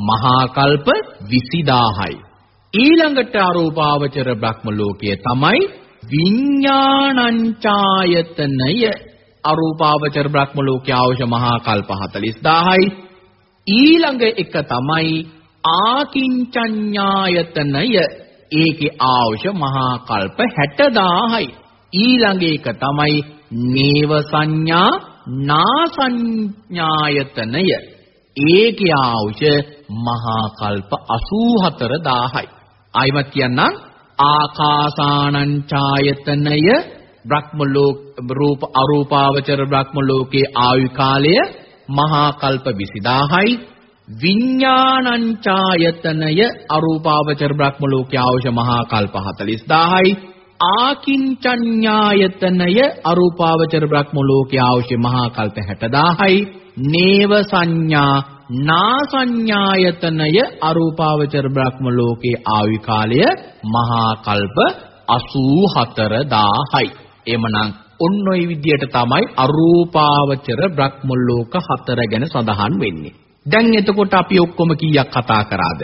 මහා කල්ප 20000යි. ඊළඟට අරූපාවචර බ්‍රහ්ම ලෝකය තමයි විඥානංචායතනය අරූපාවචර බ්‍රහ්ම ලෝකයේ අවශ්‍ය මහා කල්ප 40000යි ඊළඟ එක තමයි ආකින්චඤ්ඤායතනය. ඒකේ අවශ්‍ය මහා කල්ප 60000යි ඊළඟ එක තමයි නේව සංඥා නාසඤ්ඤායතනය. ඒකේ අවශ්‍ය මහා කල්ප 84000යි ආයිමත් කියන්නම්. ආකාසානං ඡායතනය බ්‍රහ්ම ලෝක රූප අරූපාවචර බ්‍රහ්ම ලෝකේ ආයු කාලය මහා කල්ප 20000යි විඥානංචායතනය අරූපාවචර බ්‍රහ්ම ලෝකයේ අවශ්‍ය මහා කල්ප 40000යි ආකින්චඤ්ඤායතනය අරූපාවචර බ්‍රහ්ම ලෝකයේ අවශ්‍ය මහා කල්ප 60000යි නේව සංඥා නා සංඥායතනය අරූපාවචර බ්‍රහ්ම ලෝකයේ ආයු කාලය මහා කල්ප 84000යි එමනම් ඔන්න ඔය විදියට තමයි අරූපාවචර බ්‍රහ්ම ලෝක හතර ගැන සඳහන් වෙන්නේ දැන් එතකොට අපි ඔක්කොම කීයක් කතා කරාද?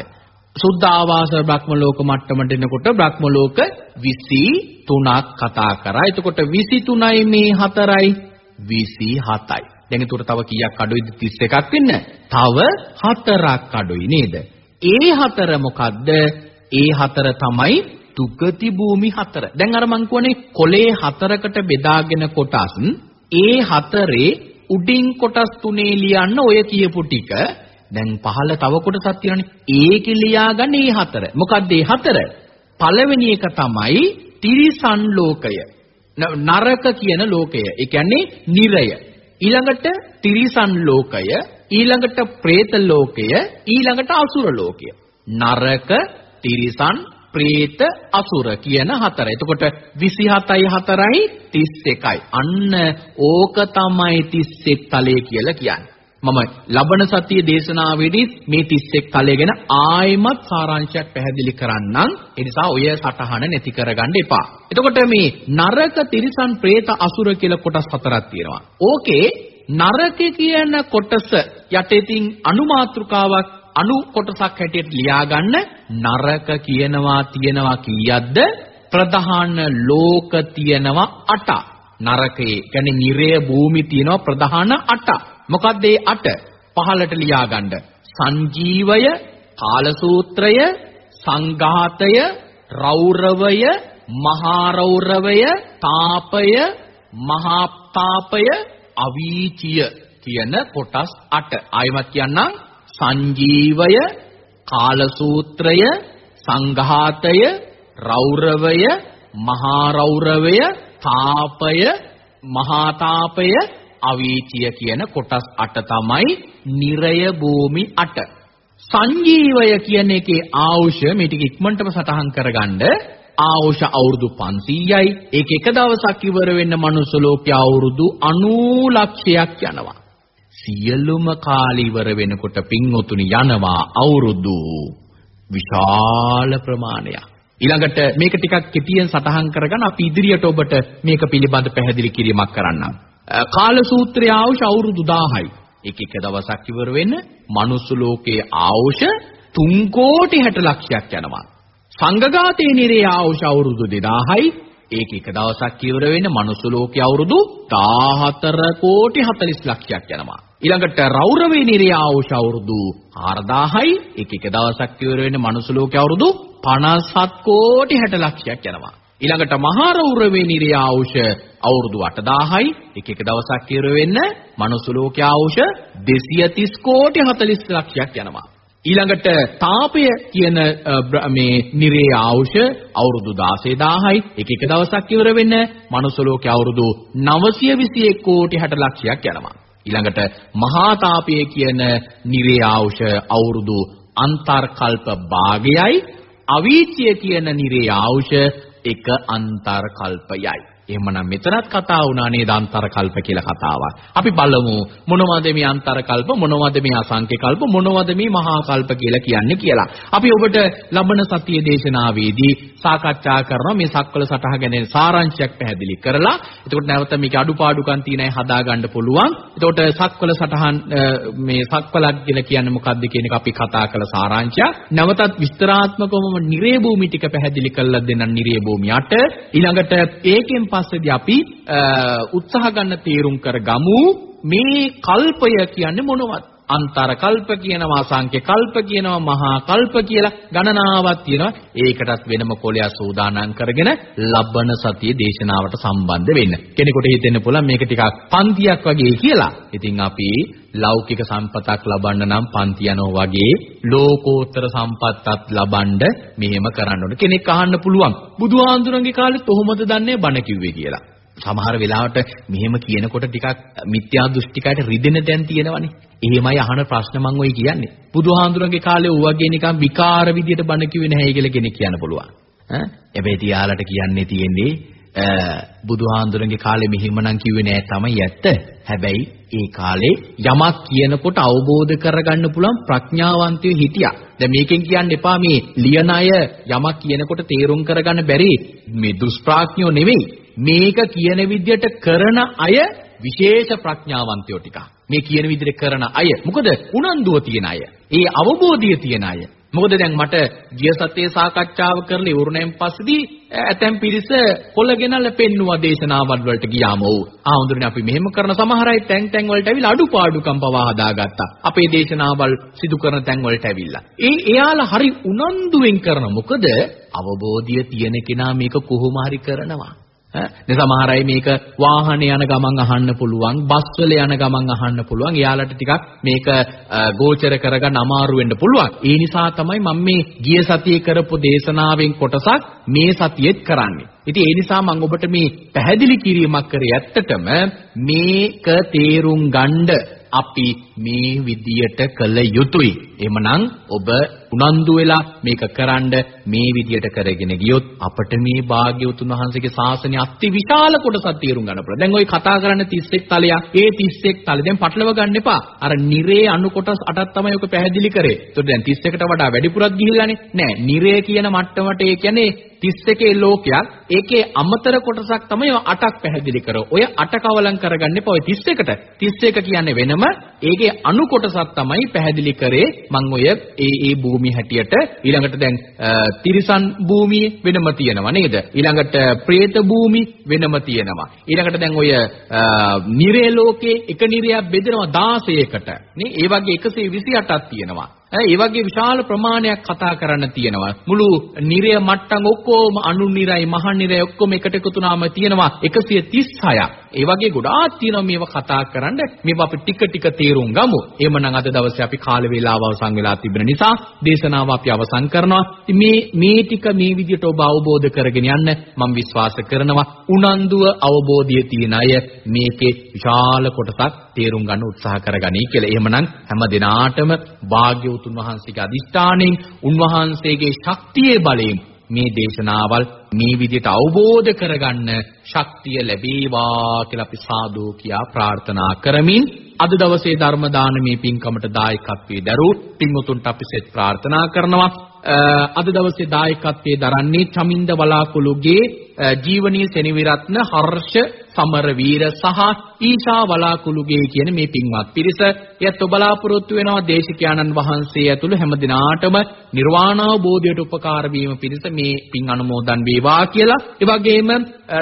සුද්ධ ආවාස බ්‍රහ්ම ලෝක මට්ටමට එනකොට බ්‍රහ්ම ලෝක 23ක් කතා කරා. එතකොට 23යි මේ 4යි 27යි. දැන් එතකොට තව කීයක් අඩුයිද? 31ක් වෙන්න? තව 4ක් අඩුයි නේද? ඒ 4 මොකද්ද? ඒ 4 තමයි දුගති භූමි 4. දැන් අර මං කියවනේ කොලේ 4කට බෙදාගෙන කොටස්. ඒ 4 උඩින් කොටස් තුනේ ලියන්න ඔය කියපු ටික. දැන් පහළ තව කොටසක් තියෙනනේ ඒකේ ලියාගන්න මේ හතර. මොකක්ද මේ හතර? පළවෙනි එක තමයි තිරිසන් ලෝකය. නරක කියන ලෝකය. ඒ කියන්නේ නිරය. ඊළඟට තිරිසන් ලෝකය, ඊළඟට പ്രേත ලෝකය, ඊළඟට අසුර ලෝකය. නරක, තිරිසන්, പ്രേත, අසුර කියන හතර. එතකොට 27යි 4යි 31යි. අන්න ඕක තමයි 31 තලය කියලා කියන්නේ. මම ලබන සතියේ දේශනාවේදී මේ 31 තලය ගැන ආයෙමත් සාරාංශයක් පැහැදිලි කරන්නම්. ඒ නිසා ඔය සටහන නැති කරගන්න එපා. එතකොට මේ නරක තිරිසන් പ്രേත අසුර කියලා කොටස් හතරක් තියෙනවා. ඕකේ නරක කියන කොටස යටේතින් අනුමාත්‍රකාවක් අණු කොටසක් හැටියට ලියාගන්න නරක කියනවා තියනවා කීයක්ද ප්‍රධාන ලෝක තියනවා 8 නරකේ කියන්නේ නිරය භූමි තියනවා ප්‍රධාන 8 මොකක්ද ඒ 8 පහලට ලියාගන්න. සංජීවය කාලසූත්‍රය සංඝාතය රෞරවය මහා රෞරවය තාපය මහා තාපය අවීචිය කියන කොටස් 8 ආයමත් කියන්නම් සංජීවය කාලසූත්‍රය සංඝාතය රෞරවය මහා රෞරවය තාපය මහා තාපය අවීචිය කියන කොටස් 8 තමයි නිරය භූමි 8 සංජීවය කියන එකේ ආවුෂ මේ ටික ඉක්මනටම සටහන් කරගන්න ආවුෂ අවුරුදු 500යි ඒක එක දවසක් ඉවර වෙන්න මනුස්ස ලෝකයේ අවුරුදු 90 ලක්ෂයක් යනවා සියලුම කාලය ඉවර වෙනකොට පින්වතුනි යනවා අවුරුදු විශාල ප්‍රමාණයක්. ඊළඟට මේක ටිකක් කෙටියෙන් සටහන් කරගෙන අපි ඉදිරියට ඔබට මේක පිළිබඳ පැහැදිලි කිරීමක් කරන්නම්. කාල සූත්‍රය ආවුෂ අවුරුදු 1000යි. එක එක දවසක් ඉවර වෙන්න මනුස්ස ලෝකයේ ආවුෂ 3 කෝටි 60 ලක්ෂයක් යනවා. සංඝඝාතේ නිරේ ආවුෂ අවුරුදු 2000යි. ඒක එක දවසක් ඉවර වෙන්න මනුස්ස ලෝකයේ අවුරුදු 14 කෝටි 40 ලක්ෂයක් යනවා. ඊළඟට රෞරවේ නිරේ ආවුෂ අවුරුදු 4000යි එක එක දවසක් ඉවර වෙන්න මනුස්ස ලෝකයේ අවුරුදු 57 කෝටි 60 ලක්ෂයක් යනවා ඊළඟට මහා රෞරවේ නිරේ ආවුෂ අවුරුදු 8000යි එක එක දවසක් ඉවර වෙන්න මනුස්ස ලෝකයේ ආවුෂ 230 කෝටි 40 ලක්ෂයක් යනවා. ඊළඟට තාපය කියන මේ නිරේ ආවුෂ අවුරුදු 16000යි එක එක දවසක් ඉවර වෙන්න මනුස්ස ලෝකයේ අවුරුදු 921 කෝටි 60 ලක්ෂයක් යනවා. ඊළඟට මහා තාපය කියන නිරේ ආවුෂ අවුරුදු අන්තර්කල්ප භාගයයි. අවීචිය කියන නිරේ ආවුෂ එක අන්තර්කල්පයයි. එහෙමනම් මෙතනත් කතා වුණා නේද අන්තරකල්ප කියලා කතාවක්. අපි බලමු මොනවද මේ අන්තරකල්ප මොනවද මේ අසංඛ්‍ය කල්ප මොනවද මේ මහා කල්ප කියලා කියන්නේ කියලා. අපි ඔබට ලබන සතියේ දේශනාවේදී සාකච්ඡා කරනවා මේ සක්වල සටහ ගැන සාරාංශයක් පැහැදිලි කරලා. එතකොට නැවත මේක අඩුපාඩුකම් තියෙනයි හදාගන්න පුළුවන්. එතකොට සක්වල සටහන් මේ සක්වලක් කියලා කියන්නේ මොකක්ද කියන එක අපි කතා කළ සාරාංශයක්. නැවතත් විස්තරාත්මකවම නිරේ භූමි ටික පැහැදිලි කරලා දෙන්න නිරේ භූමි 8. ඊළඟට ඒකෙන් පස්සේදී අපි උත්සාහ ගන්න තීරුම් කරගමු මේ කල්පය කියන්නේ මොනවද? අන්තර කල්ප කියනවා අසංඛ්‍ය කල්ප කියනවා මහා කල්ප කියලා ගණනාවක් තියෙනවා. ඒකටත් වෙනම කොලයක් සූදානම් කරගෙන ලබන සතියේ දේශනාවට සම්බන්ධ වෙන්න. කෙනෙකුට හිතෙන්න පුළුවන් මේක ටිකක් පන්තියක් වගේ කියලා. ඉතින් අපි ලෞකික සම්පතක් ලබන්න නම් පන්ති යනවා වගේ ලෝකෝත්තර සම්පත්තත් ලබන්න මෙහෙම කරන්න ඕනේ. කෙනෙක් අහන්න පුළුවන් බුදුහාඳුරන්ගේ කාලෙත් කොහොමද දන්නේ බණ කිව්වේ? කියලා. සමහර වෙලාවට මෙහෙම කියනකොට ටිකක් මිත්‍යා දෘෂ්ටිකයට රිදෙන දැන් තියෙනවනේ. එහෙමයි අහන ප්‍රශ්න මම ඔය කියන්නේ. බුදුහාඳුරගේ කාලේ ඌ වගේ නිකන් විකාර විදියට බණ කිව්වේ නැහැ කියලා කෙනෙක් කියන්න පුළුවන්. ඈ හැබැයි තියාලට කියන්නේ තියෙන්නේ බුදුහාඳුරගේ කාලේ මෙහෙමනම් කිව්වේ නෑ තමයි ඇත්ත. හැබැයි ඒ කාලේ යමක් කියනකොට අවබෝධ කරගන්න පුළුවන් ප්‍රඥාවන්තයෝ හිටියා. දැන් මේකෙන් කියන්න එපා මේ ලියන අය යමක් කියනකොට තේරුම් කරගන්න බැරි මේ දුෂ්ප්‍රඥයෝ නෙවෙයි. මේක කියන විදියට කරන අය විශේෂ ප්‍රඥාවන්තයෝ ටිකක්. මේ කියන විදිහට කරන අය. මොකද උනන්දුව තියෙන අය. ඒ අවබෝධය තියෙන අය. මොකද දැන් මට ගිය සතියේ සාකච්ඡාව කරලා ඉවරුණෙන් පස්සේදී ඇතැම් පිරිස කොළගෙනල්ලා පෙන්නුවා දේශනාවල් වලට ගියාම ඔව් ආහුඳුරනේ අපි මෙහෙම කරන සමහර අය තැන් තැන් වලට ඇවිල්ලා අඩුපාඩුකම් පවා හදාගත්තා අපේ දේශනාවල් සිදු කරන තැන් වලට ඇවිල්ලා ඒ එයාලා හරි උනන්දුවෙන් කරන මොකද අවබෝධය තියෙන කෙනා මේක කොහොම හරි කරනවා ඈ සමහර අය මේක වාහනේ යන ගමන් අහන්න පුළුවන් බස් වල යන ගමන් අහන්න පුළුවන්. එයාලට ටිකක් මේක ගෝචර කරගන්න අමාරු වෙන්න පුළුවන්. ඒ නිසා තමයි මම මේ ගිය සතියේ කරපු දේශනාවෙන් කොටසක් මේ සතියේත් කරන්නේ. ඉතින් ඒ නිසා මම ඔබට මේ පැහැදිලි කිරීමක් කරේ ඇත්තටම මේක තේරුම් ගන්න අපි මේ විදියට කළ යුතුයි. එhmenan ඔබ උනන්දු වෙලා මේක කරන්න මේ විදියට කරගෙන ගියොත් අපට මේ භාග්‍යවතුන් වහන්සේගේ ශාසනය අති විශාල කොටසක් තේරුම් ගන්න පුළුවන්. දැන් ওই කතා කරන්න 31 තලයක්. ඒ 31 තල දැන් පටලව ගන්න එපා. අර නිරේ අණු කොටස් 8ක් තමයි ඔක පැහැදිලි කරේ. ඒතකොට දැන් 31ට වඩා වැඩිපුරක් ගිහිල්ලානේ. නෑ නිරේ කියන මට්ටමට ඒ කියන්නේ 31 ලෝකයක් ඒකේ අමතර කොටසක් තමයි 8ක් පැහැදිලි කරව. ඔය 8 කවලම් කරගන්න එපා. ඔය 31ට 31 කියන්නේ වෙනම ඒකේ අණු කොටසක් තමයි පැහැදිලි කරේ මම ඔය ඒ ඒ භූමිය හැටියට ඊළඟට දැන් තිරිසන් භූමිය වෙනම තියෙනවා නේද? ඊළඟට പ്രേත භූමි වෙනම තියෙනවා. ඊළඟට දැන් ඔය නිරේ ලෝකේ එක නිරයක් බෙදෙනවා 16කට. නේ? ඒ වගේ 128ක් තියෙනවා. ඒ වගේ විශාල ප්‍රමාණයක් කතා කරන්න තියෙනවා. මුළු නිරය මට්ටම් ඔක්කොම අනු නිරයි මහ නිරයි ඔක්කොම එකට එකතු වුණාම තියෙනවා 136ක්. ඒ වගේ ගොඩාක් තියෙනවා මේව කතා කරන්න. මේව අපි ටික ටික තේරුම් ගමු. එහෙමනම් අද දවසේ අපි කාල වේලාව අවසන් වෙලා තිබෙන නිසා දේශනාව අපි අවසන් කරනවා. මේ මේ ටික මේ විදිහට ඔබ අවබෝධ කරගෙන යන්න මම විශ්වාස කරනවා. උනන්දුව අවබෝධය තියෙන අය මේකේ විශාල කොටසක් තේරුම් ගන්න උත්සාහ කරගනී කියලා. එහෙමනම් හැම දිනාටම වාග්ය උතුම් වහන්සේගේ අදිෂ්ඨාණයෙන් උන්වහන්සේගේ ශක්තියේ බලයෙන් මේ දේශනාවල් මේ විදිහට අවබෝධ කරගන්න ශක්තිය ලැබේවා කියලා අපි සාදු කියා ප්‍රාර්ථනා කරමින් අද දවසේ ධර්ම දානමේ පින්කමට දායකත්වයේ දරූ පින්වතුන්ට අපි සෙත් ප්‍රාර්ථනා කරනවා අද දවසේ දායකත්වයේ දරන්නේ චමින්ද වලාකුළුගේ ජීවනීය සෙනවිරත්න හර්ෂ සමරවීර සහ ඊශා වලාකුළුගේ කියන මේ පින්වත් පිරිස. යත් බලාපොරොත්තු වෙනවා දේශිකානන් වහන්සේ ඇතුළු හැම දිනාටම නිර්වාණ අවබෝධයට උපකාර වීම පිණිස මේ පින් අනුමෝදන් වේවා කියලා. ඒ වගේම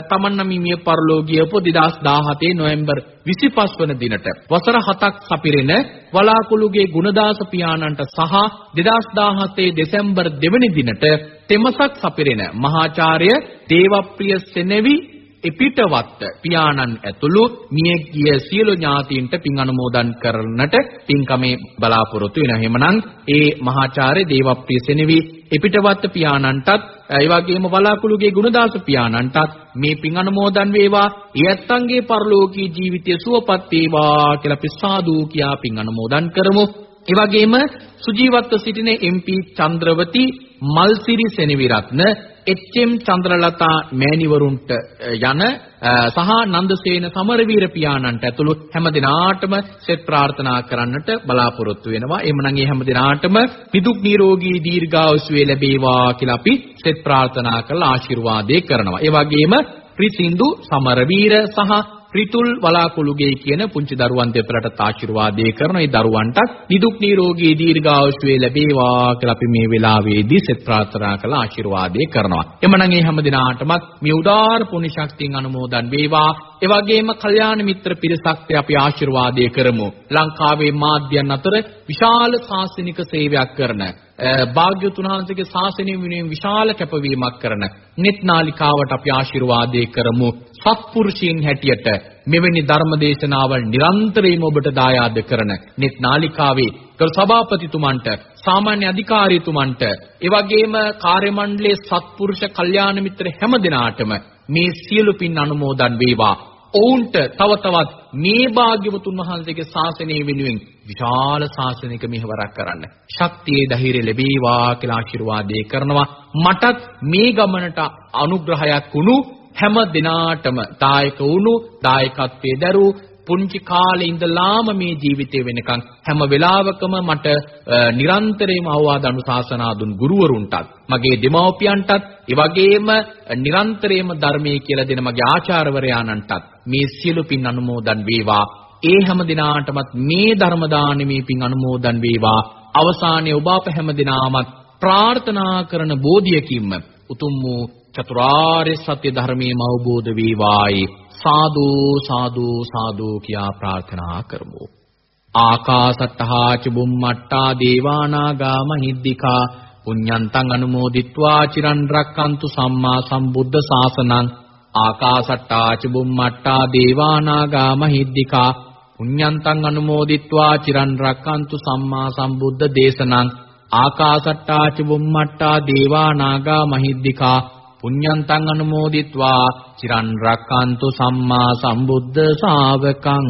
තමන් නම් මිය පරලෝකීය පො 2017 නොවැම්බර් 25 වන දිනට වසර 7ක් සපිරෙන වලාකුළුගේ ගුණදාස පියාණන්ට සහ 2017 දෙසැම්බර් 2 වෙනි දිනට තෙමසක් සපිරෙන මහාචාර්ය දේවප්‍රිය සෙනෙවි එපිටවත්ත පියාණන් ඇතුළු මිය ගිය සියලු ඥාතීන්ට පින් අනුමෝදන් කරන්නට පින්කමේ බලාපොරොත්තු වෙනවා. එහෙමනම් ඒ මහාචාර්ය දේවප්‍රිය සෙනෙවි එපිටවත්ත පියාණන්ටත් ඒ වගේම වලාකුළුගේ ගුණදාස පියාණන්ටත් මේ පින් අනුමෝදන් වේවා. ඊයත්න්ගේ පරලෝකී ජීවිතය සුවපත් වේවා කියලා අපි සාදු කියා පින් අනුමෝදන් කරමු. ඒ වගේම සුජීවත්ව සිටින MP Chandrawathi Malsiri Seneviratne H M. Chandralatha මෑණිවරුන්ට යන සහ නන්දසේන සමරවීර පියාණන්ට ඇතුළු හැම දිනාටම සෙත් ප්‍රාර්ථනා කරන්නට බලාපොරොත්තු වෙනවා. එhmenan මේ හැම දිනාටම නිදුක් නිරෝගී දීර්ඝායුෂ වේ ලැබේවා කියලා අපි සෙත් ප්‍රාර්ථනා කරලා ආශිර්වාදේ කරනවා. ඒ වගේම ත්‍රිසින්දු සමරවීර සහ රිතුල් වලාකුළුගේ කියන පුංචි දරුවන් දෙපළට ආශිර්වාදේ කරන ඒ දරුවන්ට නිදුක් නිරෝගී දීර්ඝායුෂ වේ ලැබේවා කියලා අපි මේ වෙලාවේදී සෙත් ප්‍රාර්ථනා කරලා ආශිර්වාදේ කරනවා. එමනම් මේ හැම දිනාටම මේ උදාාර පුණ්‍ය ශක්තියෙන් අනුමෝදන් වේවා. ඒ වගේම කල්යාණ මිත්‍ර පිරිසක්ට අපි ආශිර්වාදේ කරමු. ලංකාවේ මාධ්‍යයන් අතර විශාල ශාසනික සේවයක් කරන භාග්‍යතුන් වහන්සේගේ ශාසනය වෙනුවෙන් විශාල කැපවීමක් කරන net නාලිකාවට අපි ආශිර්වාදේ කරමු සත්පුරුෂයන් හැටියට මෙවැනි ධර්ම දේශනාවල් නිරන්තරයෙන්ම ඔබට දායාද කරන net නාලිකාවේ කර සභාපතිතුමන්ට සාමාන්‍ය අධිකාරීතුමන්ට ඒ වගේම කාර්ය මණ්ඩලයේ සත්පුරුෂ කල්යාණ මිත්‍ර හැම දෙනාටම මේ සියලු පින් අනුමෝදන් වේවා. ඔවුන්ට තව තවත් මේ භාග්‍යවතුන් වහන්සේගේ ශාසනය වෙනුවෙන් විශාල ශාසනික මෙහෙවරක් කරන්න. ශක්තියේ ධෛර්ය ලැබේවා කියලා ආශිර්වාදේ කරනවා. මටත් මේ ගමනට අනුග්‍රහයක් වුණු හැම දිනාටම දායක වුණු දායකත්වයේ දරූ පුංචි කාලේ ඉඳලාම මේ ජීවිතේ වෙනකන් හැම වෙලාවකම මට නිරන්තරයෙන්ම අවවාද අනුශාසනා දුන් ගුරුවරුන්ටත් මගේ දෙමව්පියන්ටත් ඒ වගේම නිරන්තරයෙන්ම ධර්මයේ කියලා දෙන මගේ ආචාර්යවරයාණන්ටත් මේ සියලු පින් අනුමෝදන් වේවා. ඒ හැම දිනාටමත් මේ ධර්ම දානමේ පින් අනුමෝදන් වේවා. අවසානයේ ඔබ අප හැම දිනාමත් ප්‍රාර්ථනා කරන බෝධියකින්ම උතුම් වූ චතුරාර්ය සත්‍ය ධර්මයේම අවබෝධ වේවායි. සාදු සාදු සාදු කියා ප්‍රාර්ථනා කරමු. ආකාසත්තහා චුම්මට්ටා දේවානාගා මහිද්దికා පුඤ්ඤන්තං අනුමෝදිත්වා චිරන් රැක්කන්තු සම්මා සම්බුද්ධ ශාසනං. ආකාසට්ටා චුම්මට්ටා දේවානාගා මහිද්దికා පුඤ්ඤන්තං අනුමෝදිත්වා චිරන් රැක්කන්තු සම්මා සම්බුද්ධ දේශනං. ආකාසට්ටා චුම්මට්ටා දේවානාගා මහිද්దికා පුඤ්ඤන්තං අනුමෝදිත්වා. චිරන් රක්칸තු සම්මා සම්බුද්ධ ශාවකං.